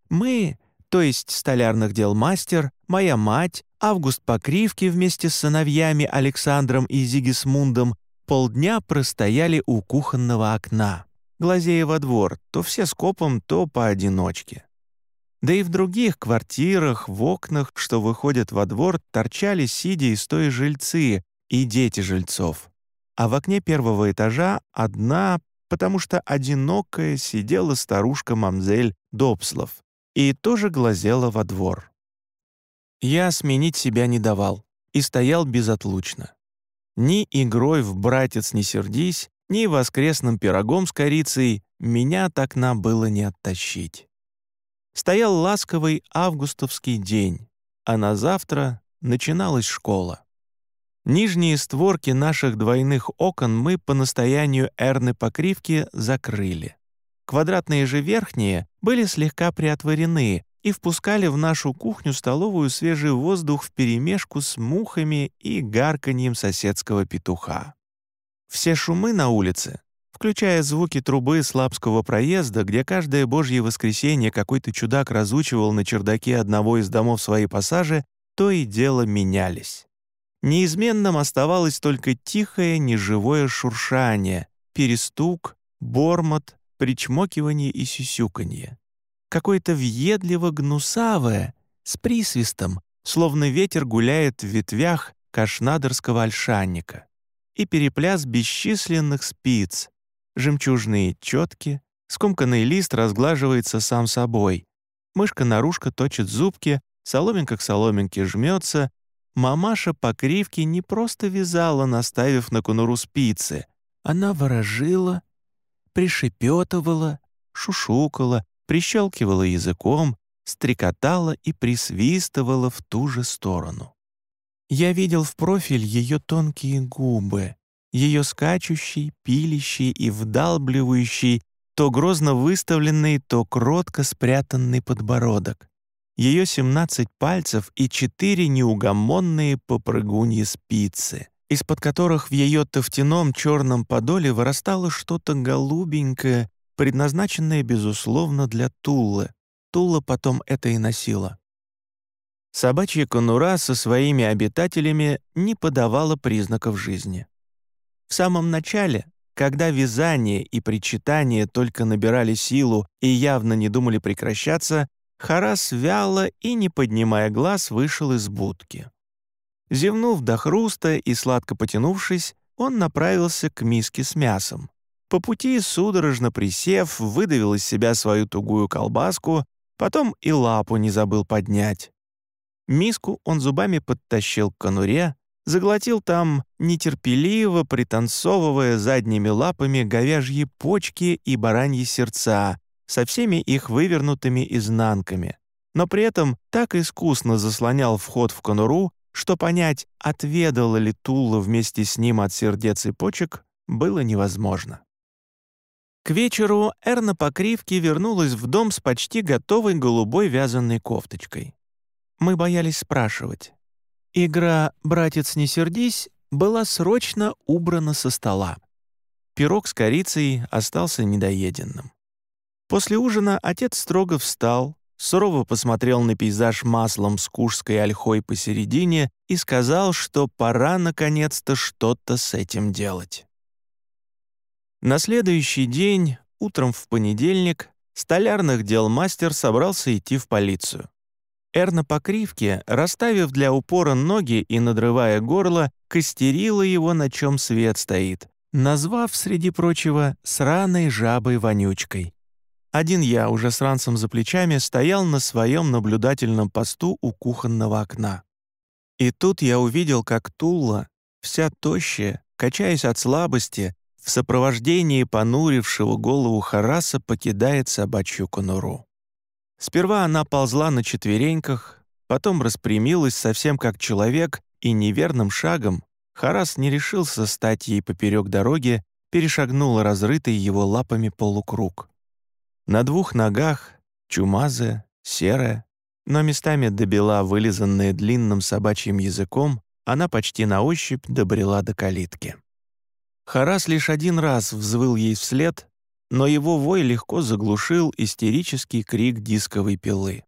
Мы, то есть столярных дел мастер, моя мать, Август Покривки вместе с сыновьями Александром и Зигисмундом полдня простояли у кухонного окна, глазея во двор, то все скопом, то поодиночке. Да и в других квартирах, в окнах, что выходят во двор, торчали сидя и стоя жильцы и дети жильцов. А в окне первого этажа одна, потому что одинокая, сидела старушка мамзель Добслов и тоже глазела во двор. Я сменить себя не давал и стоял безотлучно. Ни игрой в «Братец, не сердись», ни воскресным пирогом с корицей меня от окна было не оттащить. Стоял ласковый августовский день, а на завтра начиналась школа. Нижние створки наших двойных окон мы по настоянию Эрны Покривки закрыли. Квадратные же верхние были слегка приотворены, и впускали в нашу кухню-столовую свежий воздух вперемешку с мухами и гарканьем соседского петуха. Все шумы на улице, включая звуки трубы слабского проезда, где каждое божье воскресенье какой-то чудак разучивал на чердаке одного из домов свои пассажи, то и дело менялись. Неизменным оставалось только тихое, неживое шуршание, перестук, бормот, причмокивание и сюсюканье. Какое-то въедливо-гнусавое, с присвистом, словно ветер гуляет в ветвях кашнадерского ольшанника, и перепляс бесчисленных спиц, жемчужные четки, скомканный лист разглаживается сам собой, мышка-нарушка точит зубки, соломинка к соломинке жмется, мамаша по кривке не просто вязала, наставив на конуру спицы, она ворожила, пришепетывала, шушукала, прищелкивала языком, стрекотала и присвистывала в ту же сторону. Я видел в профиль ее тонкие губы, ее скачущий, пилящий и вдалбливающий то грозно выставленный, то кротко спрятанный подбородок, ее 17 пальцев и четыре неугомонные попрыгуньи спицы, из-под которых в ее тофтяном черном подоле вырастало что-то голубенькое, предназначенное, безусловно, для Тулы. Тула потом это и носила. Собачья конура со своими обитателями не подавала признаков жизни. В самом начале, когда вязание и причитание только набирали силу и явно не думали прекращаться, Харас вяло и, не поднимая глаз, вышел из будки. Зевнув до хруста и сладко потянувшись, он направился к миске с мясом. По пути, судорожно присев, выдавил из себя свою тугую колбаску, потом и лапу не забыл поднять. Миску он зубами подтащил к конуре, заглотил там, нетерпеливо пританцовывая задними лапами говяжьи почки и бараньи сердца со всеми их вывернутыми изнанками, но при этом так искусно заслонял вход в конуру, что понять, отведала ли Тула вместе с ним от сердец и почек, было невозможно. К вечеру Эрна по кривке вернулась в дом с почти готовой голубой вязаной кофточкой. Мы боялись спрашивать. Игра «Братец, не сердись» была срочно убрана со стола. Пирог с корицей остался недоеденным. После ужина отец строго встал, сурово посмотрел на пейзаж маслом с кушской ольхой посередине и сказал, что пора наконец-то что-то с этим делать. На следующий день, утром в понедельник, столярных дел мастер собрался идти в полицию. Эрна по кривке, расставив для упора ноги и надрывая горло, костерила его, на чем свет стоит, назвав, среди прочего, «сраной жабой-вонючкой». Один я, уже с ранцем за плечами, стоял на своем наблюдательном посту у кухонного окна. И тут я увидел, как Тула, вся тощая, качаясь от слабости, в сопровождении понурившего голову Хараса покидает собачью конуру. Сперва она ползла на четвереньках, потом распрямилась совсем как человек и неверным шагом, Харас не решился стать ей поперек дороги, перешагнула разрытый его лапами полукруг. На двух ногах, чумазая, серая, но местами добела, вылизанная длинным собачьим языком, она почти на ощупь добрела до калитки. Харас лишь один раз взвыл ей вслед, но его вой легко заглушил истерический крик дисковой пилы.